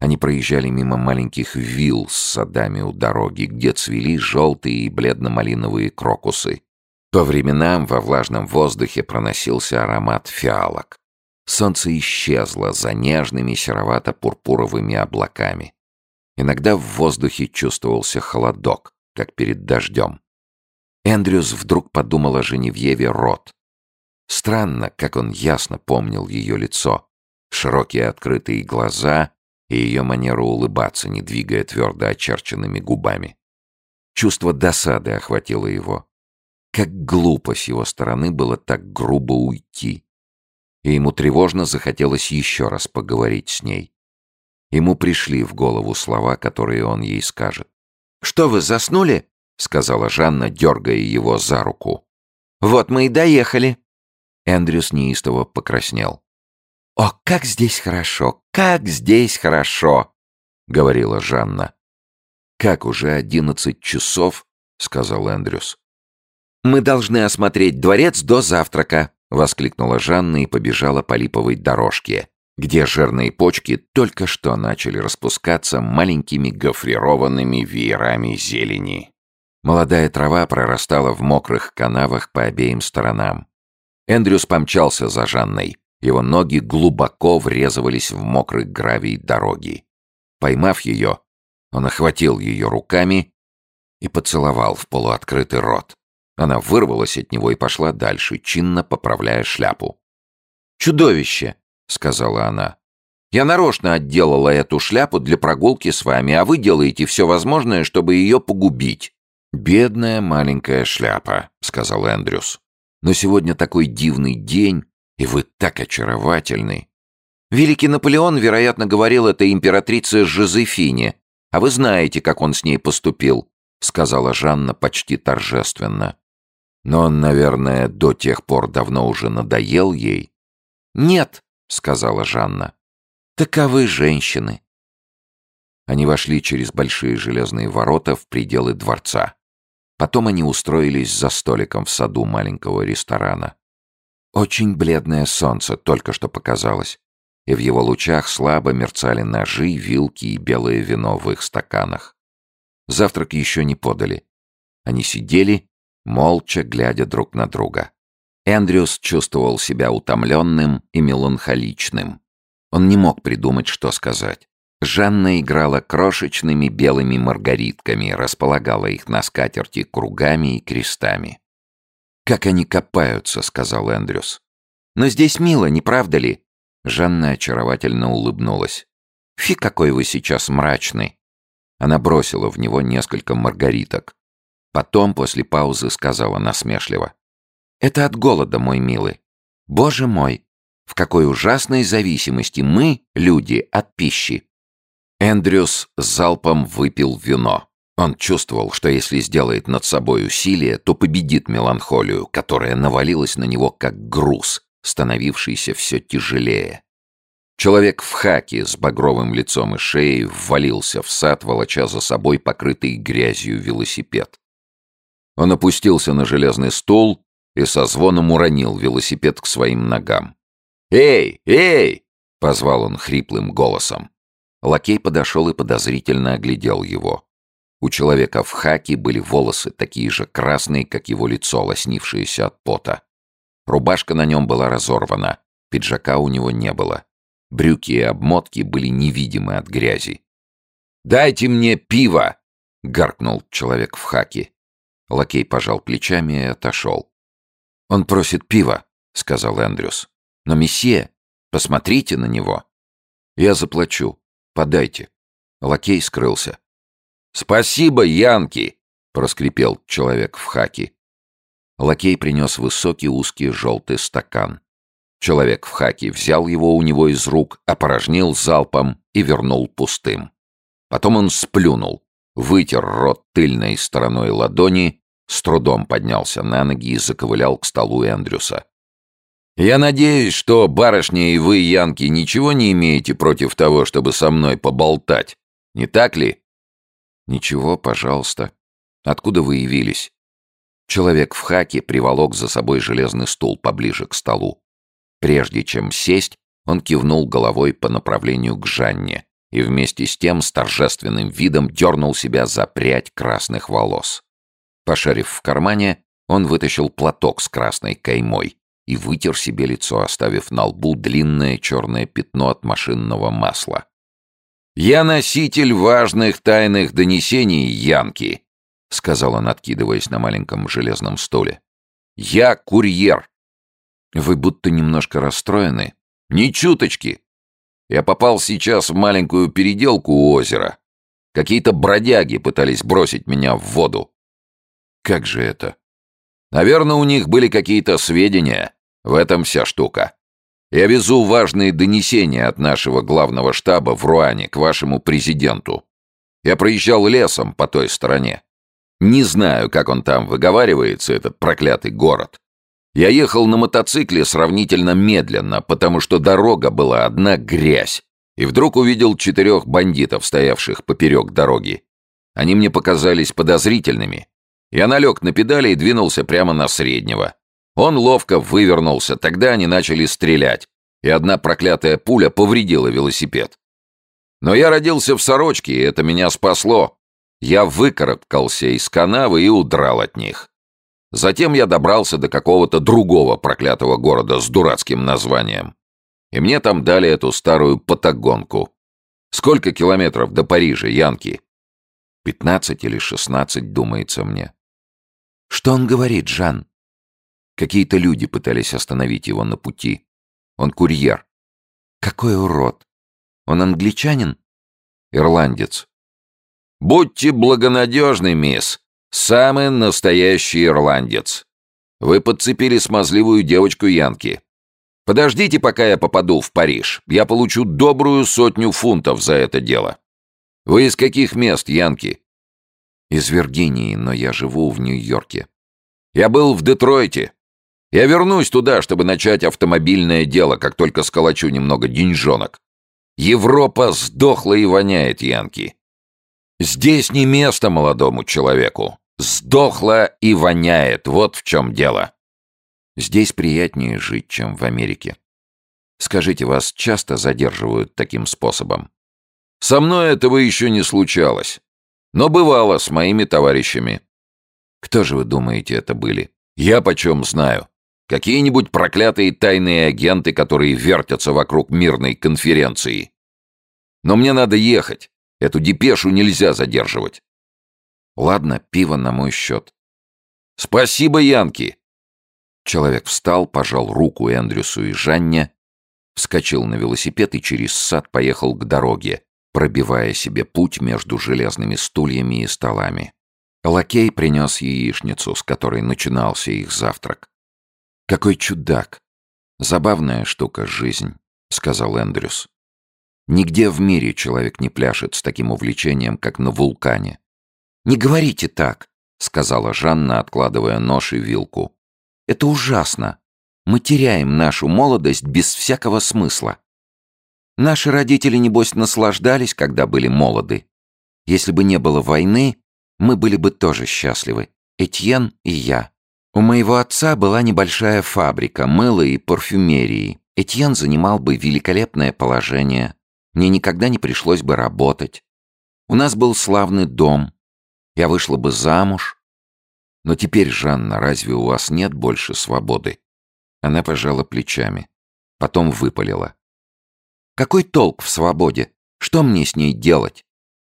Они проезжали мимо маленьких вилл с садами у дороги, где цвели желтые и бледно-малиновые крокусы. По временам во влажном воздухе проносился аромат фиалок. Солнце исчезло за нежными серовато-пурпуровыми облаками. Иногда в воздухе чувствовался холодок, как перед дождем. Эндрюс вдруг подумал о Женевьеве Рот. Странно, как он ясно помнил ее лицо. Широкие открытые глаза и ее манеру улыбаться, не двигая твердо очерченными губами. Чувство досады охватило его. Как глупо с его стороны было так грубо уйти. И ему тревожно захотелось еще раз поговорить с ней. Ему пришли в голову слова, которые он ей скажет. «Что вы, заснули?» — сказала Жанна, дергая его за руку. «Вот мы и доехали». Эндрюс неистово покраснел. «О, как здесь хорошо! Как здесь хорошо!» — говорила Жанна. «Как уже одиннадцать часов?» — сказал Эндрюс. «Мы должны осмотреть дворец до завтрака», — воскликнула Жанна и побежала по липовой дорожке, где жирные почки только что начали распускаться маленькими гофрированными веерами зелени. Молодая трава прорастала в мокрых канавах по обеим сторонам. Эндрюс помчался за Жанной. Его ноги глубоко врезывались в мокрый гравий дороги. Поймав ее, он охватил ее руками и поцеловал в полуоткрытый рот. Она вырвалась от него и пошла дальше, чинно поправляя шляпу. «Чудовище!» — сказала она. Я нарочно отделала эту шляпу для прогулки с вами, а вы делаете все возможное, чтобы ее погубить». «Бедная маленькая шляпа», — сказал Эндрюс. «Но сегодня такой дивный день, и вы так очаровательны». Великий Наполеон, вероятно, говорил это императрице Жозефине, а вы знаете, как он с ней поступил», — сказала Жанна почти торжественно. «Но он, наверное, до тех пор давно уже надоел ей». «Нет», — сказала Жанна. «Таковы женщины». Они вошли через большие железные ворота в пределы дворца. Потом они устроились за столиком в саду маленького ресторана. Очень бледное солнце только что показалось и в его лучах слабо мерцали ножи, вилки и белое вино в их стаканах. Завтрак еще не подали. Они сидели, молча глядя друг на друга. Эндрюс чувствовал себя утомленным и меланхоличным. Он не мог придумать, что сказать. Жанна играла крошечными белыми маргаритками, располагала их на скатерти кругами и крестами. «Как они копаются», — сказал Эндрюс. «Но здесь мило, не правда ли?» Жанна очаровательно улыбнулась. «Фи, какой вы сейчас мрачный!» Она бросила в него несколько маргариток. Потом, после паузы, сказала насмешливо. «Это от голода, мой милый. Боже мой, в какой ужасной зависимости мы, люди, от пищи!» Эндрюс залпом выпил вино. Он чувствовал, что если сделает над собой усилие, то победит меланхолию, которая навалилась на него как груз, становившийся все тяжелее. Человек в хаке с багровым лицом и шеей ввалился в сад, волоча за собой покрытый грязью велосипед. Он опустился на железный стул и со звоном уронил велосипед к своим ногам. «Эй, эй!» — позвал он хриплым голосом. Лакей подошел и подозрительно оглядел его. У человека в хаке были волосы такие же красные, как его лицо, лоснившееся от пота. Рубашка на нем была разорвана, пиджака у него не было. Брюки и обмотки были невидимы от грязи. «Дайте мне пиво!» — гаркнул человек в хаке. Лакей пожал плечами и отошел. «Он просит пива», — сказал Эндрюс. «Но, месье, посмотрите на него». «Я заплачу. Подайте». Лакей скрылся. «Спасибо, Янки!» — проскрипел человек в хаке. Лакей принес высокий узкий желтый стакан. Человек в хаке взял его у него из рук, опорожнил залпом и вернул пустым. Потом он сплюнул, вытер рот тыльной стороной ладони, с трудом поднялся на ноги и заковылял к столу Эндрюса. «Я надеюсь, что, барышня и вы, Янки, ничего не имеете против того, чтобы со мной поболтать, не так ли?» «Ничего, пожалуйста. Откуда вы явились?» Человек в хаке приволок за собой железный стул поближе к столу. Прежде чем сесть, он кивнул головой по направлению к Жанне и вместе с тем с торжественным видом дернул себя за прядь красных волос. Пошарив в кармане, он вытащил платок с красной каймой и вытер себе лицо, оставив на лбу длинное черное пятно от машинного масла. «Я носитель важных тайных донесений, Янки», — сказал он, откидываясь на маленьком железном стуле. «Я курьер». «Вы будто немножко расстроены?» «Ни чуточки. Я попал сейчас в маленькую переделку у озера. Какие-то бродяги пытались бросить меня в воду». «Как же это?» «Наверное, у них были какие-то сведения. В этом вся штука. Я везу важные донесения от нашего главного штаба в Руане к вашему президенту. Я проезжал лесом по той стороне. Не знаю, как он там выговаривается, этот проклятый город. Я ехал на мотоцикле сравнительно медленно, потому что дорога была одна грязь, и вдруг увидел четырех бандитов, стоявших поперек дороги. Они мне показались подозрительными. Я налег на педали и двинулся прямо на среднего. Он ловко вывернулся, тогда они начали стрелять, и одна проклятая пуля повредила велосипед. Но я родился в сорочке, и это меня спасло. Я выкарабкался из канавы и удрал от них. Затем я добрался до какого-то другого проклятого города с дурацким названием. И мне там дали эту старую патагонку. Сколько километров до Парижа, Янки? Пятнадцать или шестнадцать, думается мне. Что он говорит, Жан? Какие-то люди пытались остановить его на пути. Он курьер. Какой урод. Он англичанин?» «Ирландец». «Будьте благонадежны, мисс. Самый настоящий ирландец. Вы подцепили смазливую девочку Янки. Подождите, пока я попаду в Париж. Я получу добрую сотню фунтов за это дело. Вы из каких мест, Янки?» «Из Виргинии, но я живу в Нью-Йорке». «Я был в Детройте. Я вернусь туда, чтобы начать автомобильное дело, как только сколочу немного деньжонок. Европа сдохла и воняет, Янки. Здесь не место молодому человеку. Сдохла и воняет, вот в чем дело. Здесь приятнее жить, чем в Америке. Скажите, вас часто задерживают таким способом? Со мной этого еще не случалось. Но бывало с моими товарищами. Кто же вы думаете это были? Я почем знаю. Какие-нибудь проклятые тайные агенты, которые вертятся вокруг мирной конференции. Но мне надо ехать. Эту депешу нельзя задерживать. Ладно, пиво на мой счет. Спасибо, Янки. Человек встал, пожал руку Эндрюсу и Жанне, вскочил на велосипед и через сад поехал к дороге, пробивая себе путь между железными стульями и столами. Лакей принес яичницу, с которой начинался их завтрак. «Какой чудак! Забавная штука жизнь», — сказал Эндрюс. «Нигде в мире человек не пляшет с таким увлечением, как на вулкане». «Не говорите так», — сказала Жанна, откладывая нож и вилку. «Это ужасно. Мы теряем нашу молодость без всякого смысла. Наши родители, небось, наслаждались, когда были молоды. Если бы не было войны, мы были бы тоже счастливы. Этьен и я. У моего отца была небольшая фабрика мыла и парфюмерии. Этьен занимал бы великолепное положение. Мне никогда не пришлось бы работать. У нас был славный дом. Я вышла бы замуж. Но теперь, Жанна, разве у вас нет больше свободы? Она пожала плечами. Потом выпалила. Какой толк в свободе? Что мне с ней делать?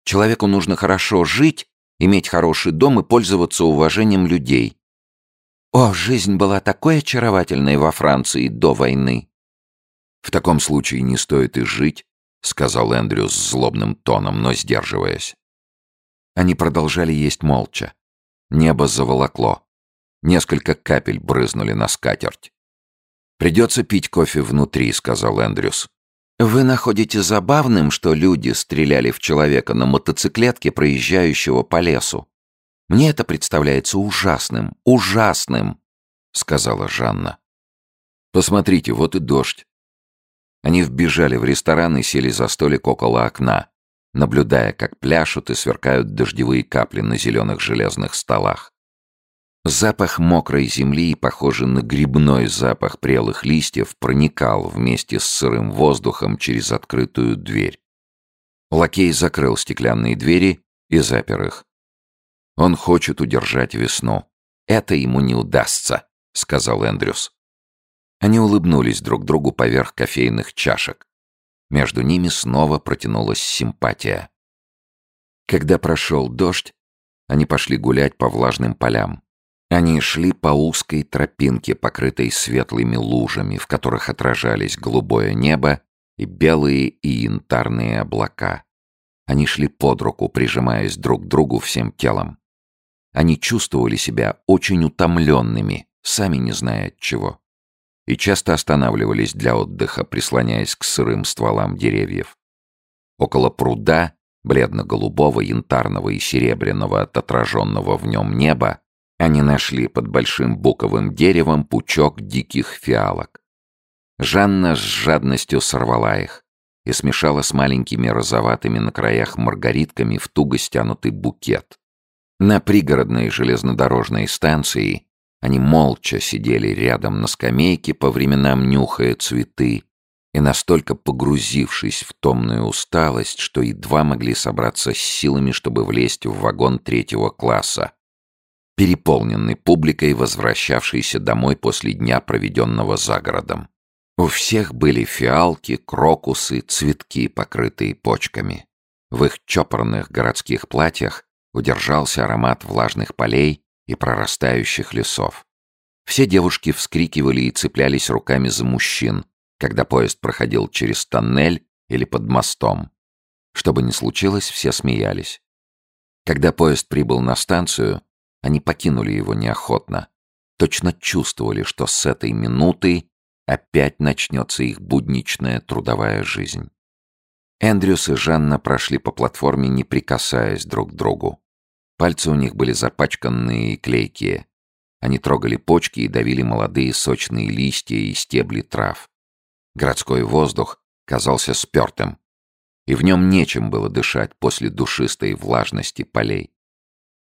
Человеку нужно хорошо жить, иметь хороший дом и пользоваться уважением людей. О, жизнь была такой очаровательной во Франции до войны. В таком случае не стоит и жить, сказал Эндрю с злобным тоном, но сдерживаясь. Они продолжали есть молча. Небо заволокло. Несколько капель брызнули на скатерть. «Придется пить кофе внутри», — сказал Эндрюс. «Вы находите забавным, что люди стреляли в человека на мотоциклетке, проезжающего по лесу?» Мне это представляется ужасным, ужасным, сказала Жанна. Посмотрите, вот и дождь. Они вбежали в ресторан и сели за столик около окна, наблюдая, как пляшут и сверкают дождевые капли на зеленых железных столах. Запах мокрой земли, похожий на грибной запах прелых листьев, проникал вместе с сырым воздухом через открытую дверь. Лакей закрыл стеклянные двери и запер их. Он хочет удержать весну. Это ему не удастся, сказал Эндрюс. Они улыбнулись друг другу поверх кофейных чашек. Между ними снова протянулась симпатия. Когда прошел дождь, они пошли гулять по влажным полям. Они шли по узкой тропинке, покрытой светлыми лужами, в которых отражались голубое небо и белые и янтарные облака. Они шли под руку, прижимаясь друг к другу всем телом. Они чувствовали себя очень утомленными, сами не зная от чего. И часто останавливались для отдыха, прислоняясь к сырым стволам деревьев. Около пруда, бледно-голубого, янтарного и серебряного от отраженного в нем неба, они нашли под большим буковым деревом пучок диких фиалок. Жанна с жадностью сорвала их и смешала с маленькими розоватыми на краях маргаритками в туго стянутый букет. На пригородной железнодорожной станции они молча сидели рядом на скамейке, по временам нюхая цветы, и настолько погрузившись в томную усталость, что едва могли собраться с силами, чтобы влезть в вагон третьего класса, переполненный публикой, возвращавшейся домой после дня, проведенного за городом. У всех были фиалки, крокусы, цветки, покрытые почками. В их чопорных городских платьях удержался аромат влажных полей и прорастающих лесов. Все девушки вскрикивали и цеплялись руками за мужчин, когда поезд проходил через тоннель или под мостом. Что бы ни случилось, все смеялись. Когда поезд прибыл на станцию, они покинули его неохотно. Точно чувствовали, что с этой минуты опять начнется их будничная трудовая жизнь. Эндрюс и Жанна прошли по платформе, не прикасаясь друг к другу. Пальцы у них были запачканные и клейкие. Они трогали почки и давили молодые сочные листья и стебли трав. Городской воздух казался спертым, и в нем нечем было дышать после душистой влажности полей.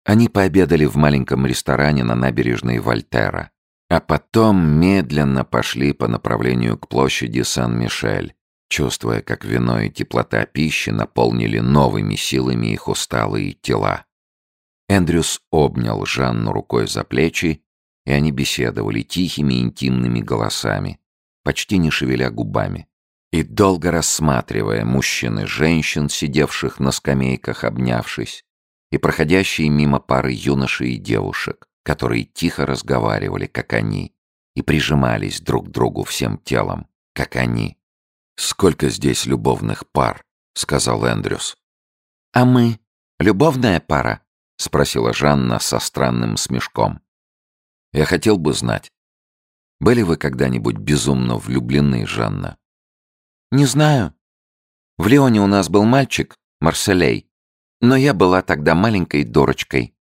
Они пообедали в маленьком ресторане на набережной Вольтера, а потом медленно пошли по направлению к площади Сан-Мишель, чувствуя, как вино и теплота пищи наполнили новыми силами их усталые тела. Эндрюс обнял Жанну рукой за плечи, и они беседовали тихими интимными голосами, почти не шевеля губами. И долго рассматривая мужчин и женщин, сидевших на скамейках, обнявшись, и проходящие мимо пары юношей и девушек, которые тихо разговаривали, как они, и прижимались друг к другу всем телом, как они. «Сколько здесь любовных пар?» — сказал Эндрюс. «А мы? Любовная пара?» — спросила Жанна со странным смешком. «Я хотел бы знать, были вы когда-нибудь безумно влюблены, Жанна?» «Не знаю. В Леоне у нас был мальчик, Марселей, но я была тогда маленькой дурочкой.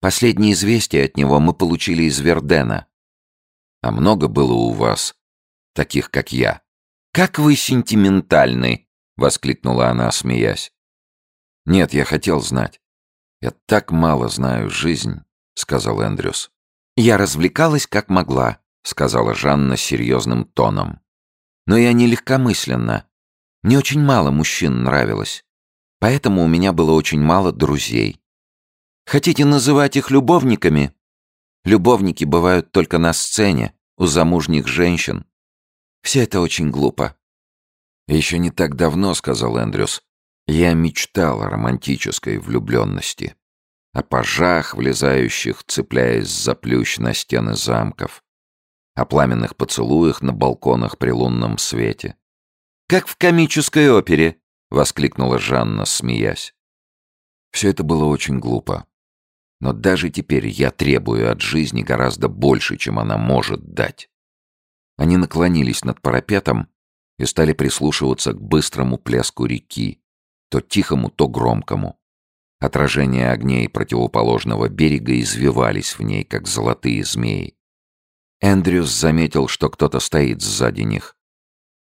Последние известия от него мы получили из Вердена. А много было у вас таких, как я?» «Как вы сентиментальны!» — воскликнула она, смеясь. «Нет, я хотел знать. Я так мало знаю жизнь», — сказал Эндрюс. «Я развлекалась как могла», — сказала Жанна серьезным тоном. «Но я не легкомысленна. Мне очень мало мужчин нравилось. Поэтому у меня было очень мало друзей. Хотите называть их любовниками? Любовники бывают только на сцене, у замужних женщин. Все это очень глупо. Еще не так давно, сказал Эндрюс, я мечтал о романтической влюбленности. О пажах, влезающих, цепляясь за плющ на стены замков. О пламенных поцелуях на балконах при лунном свете. «Как в комической опере!» — воскликнула Жанна, смеясь. Все это было очень глупо. Но даже теперь я требую от жизни гораздо больше, чем она может дать. Они наклонились над парапетом и стали прислушиваться к быстрому плеску реки, то тихому, то громкому. Отражения огней противоположного берега извивались в ней, как золотые змеи. Эндрюс заметил, что кто-то стоит сзади них.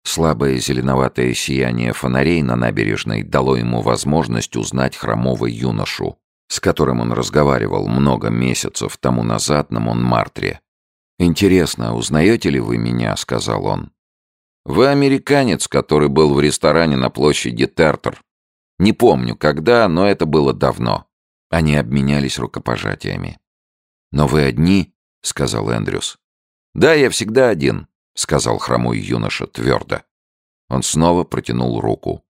Слабое зеленоватое сияние фонарей на набережной дало ему возможность узнать хромого юношу, с которым он разговаривал много месяцев тому назад на Монмартре. «Интересно, узнаете ли вы меня?» — сказал он. «Вы американец, который был в ресторане на площади Тертер. Не помню, когда, но это было давно». Они обменялись рукопожатиями. «Но вы одни?» — сказал Эндрюс. «Да, я всегда один», — сказал хромой юноша твердо. Он снова протянул руку.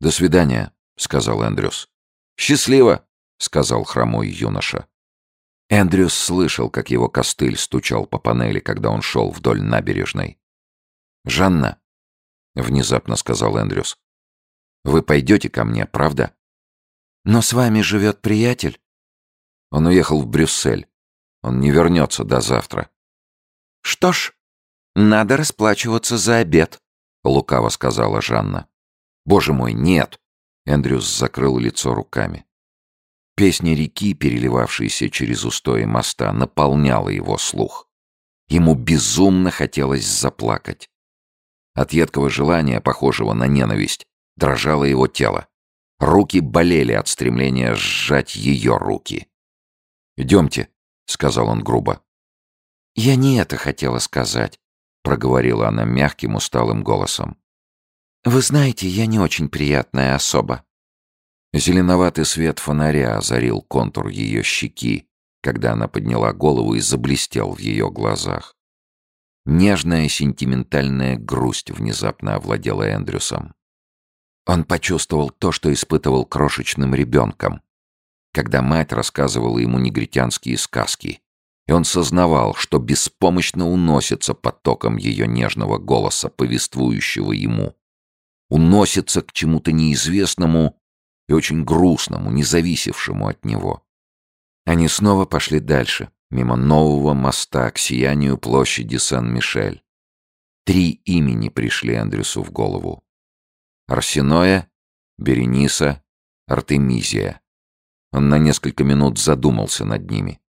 «До свидания», — сказал Эндрюс. «Счастливо», — сказал хромой юноша. Эндрюс слышал, как его костыль стучал по панели, когда он шел вдоль набережной. «Жанна», — внезапно сказал Эндрюс, — «вы пойдете ко мне, правда?» «Но с вами живет приятель». Он уехал в Брюссель. Он не вернется до завтра. «Что ж, надо расплачиваться за обед», — лукаво сказала Жанна. «Боже мой, нет!» Эндрюс закрыл лицо руками. Песня реки, переливавшейся через устои моста, наполняла его слух. Ему безумно хотелось заплакать. От едкого желания, похожего на ненависть, дрожало его тело. Руки болели от стремления сжать ее руки. «Идемте», — сказал он грубо. «Я не это хотела сказать», — проговорила она мягким усталым голосом. «Вы знаете, я не очень приятная особа. Зеленоватый свет фонаря озарил контур ее щеки, когда она подняла голову и заблестел в ее глазах. Нежная сентиментальная грусть внезапно овладела Эндрюсом. Он почувствовал то, что испытывал крошечным ребенком, когда мать рассказывала ему негритянские сказки, и он сознавал, что беспомощно уносится потоком ее нежного голоса, повествующего ему. уносится к чему-то неизвестному и очень грустному, не зависевшему от него. Они снова пошли дальше, мимо нового моста к сиянию площади Сан-Мишель. Три имени пришли Андрюсу в голову. Арсеноя, Берениса, Артемизия. Он на несколько минут задумался над ними.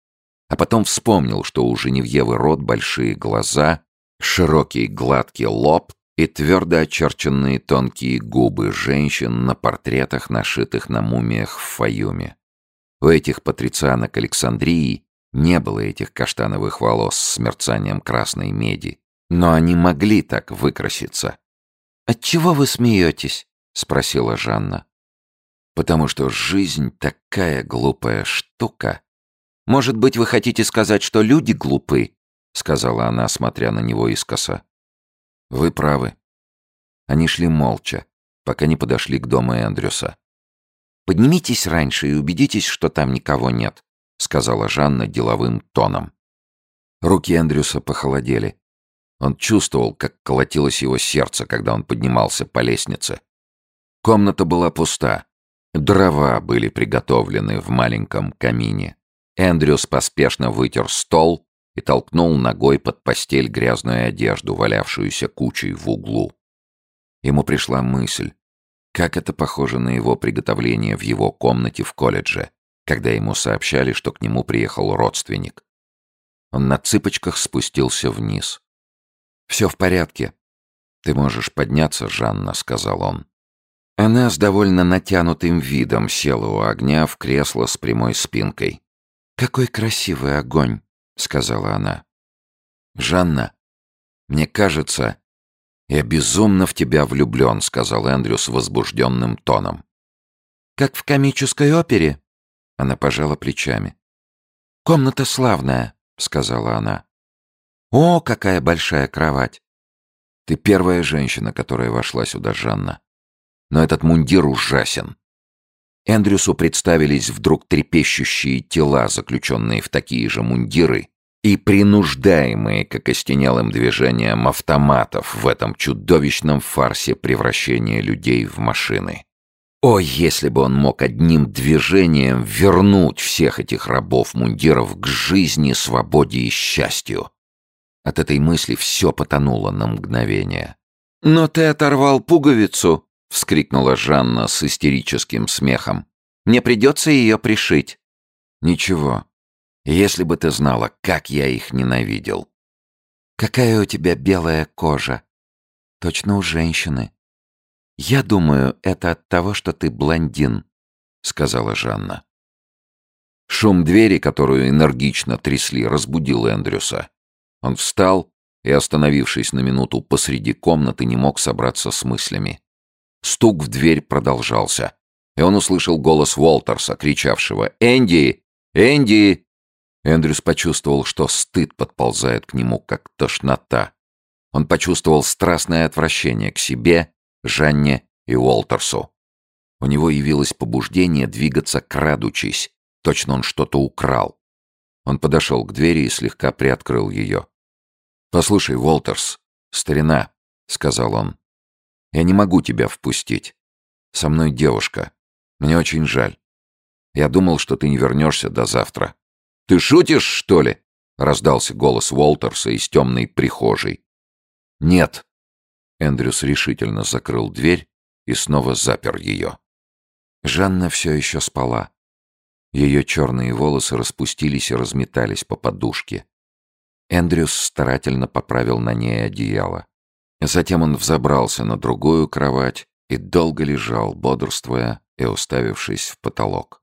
А потом вспомнил, что у Женевьевы рот большие глаза, широкий гладкий лоб и твердо очерченные тонкие губы женщин на портретах, нашитых на мумиях в Фаюме. У этих патрицианок Александрии не было этих каштановых волос с мерцанием красной меди, но они могли так выкраситься. «Отчего вы смеетесь?» — спросила Жанна. «Потому что жизнь такая глупая штука». «Может быть, вы хотите сказать, что люди глупы?» — сказала она, смотря на него искоса. «Вы правы». Они шли молча, пока не подошли к дому Эндрюса. «Поднимитесь раньше и убедитесь, что там никого нет», — сказала Жанна деловым тоном. Руки Эндрюса похолодели. Он чувствовал, как колотилось его сердце, когда он поднимался по лестнице. Комната была пуста. Дрова были приготовлены в маленьком камине. Эндрюс поспешно вытер стол и толкнул ногой под постель грязную одежду, валявшуюся кучей в углу. Ему пришла мысль, как это похоже на его приготовление в его комнате в колледже, когда ему сообщали, что к нему приехал родственник. Он на цыпочках спустился вниз. «Все в порядке. Ты можешь подняться, Жанна», — сказал он. Она с довольно натянутым видом села у огня в кресло с прямой спинкой. «Какой красивый огонь!» — сказала она. «Жанна, мне кажется, я безумно в тебя влюблен», — сказал Эндрю с возбужденным тоном. «Как в комической опере?» Она пожала плечами. «Комната славная», — сказала она. «О, какая большая кровать!» «Ты первая женщина, которая вошла сюда, Жанна. Но этот мундир ужасен. Эндрюсу представились вдруг трепещущие тела, заключенные в такие же мундиры, и принуждаемые к окостенелым движениям автоматов в этом чудовищном фарсе превращения людей в машины. О, если бы он мог одним движением вернуть всех этих рабов-мундиров к жизни, свободе и счастью! От этой мысли все потонуло на мгновение. «Но ты оторвал пуговицу!» — вскрикнула Жанна с истерическим смехом. «Мне придется ее пришить». «Ничего. Если бы ты знала, как я их ненавидел». «Какая у тебя белая кожа. Точно у женщины. Я думаю, это от того, что ты блондин», — сказала Жанна. Шум двери, которую энергично трясли, разбудил Эндрюса. Он встал и, остановившись на минуту посреди комнаты, не мог собраться с мыслями. Стук в дверь продолжался, и он услышал голос Уолтерса, кричавшего «Энди! Энди!». Эндрюс почувствовал, что стыд подползает к нему, как тошнота. Он почувствовал страстное отвращение к себе, Жанне и Уолтерсу. У него явилось побуждение двигаться крадучись, точно он что-то украл. Он подошел к двери и слегка приоткрыл ее. «Послушай, Уолтерс, старина», — сказал он, я не могу тебя впустить. Со мной девушка. Мне очень жаль. Я думал, что ты не вернешься до завтра. Ты шутишь, что ли? Раздался голос Уолтерса из темной прихожей. Нет. Эндрюс решительно закрыл дверь и снова запер ее. Жанна все еще спала. Ее черные волосы распустились и разметались по подушке. Эндрюс старательно поправил на ней одеяло. Затем он взобрался на другую кровать и долго лежал, бодрствуя и уставившись в потолок.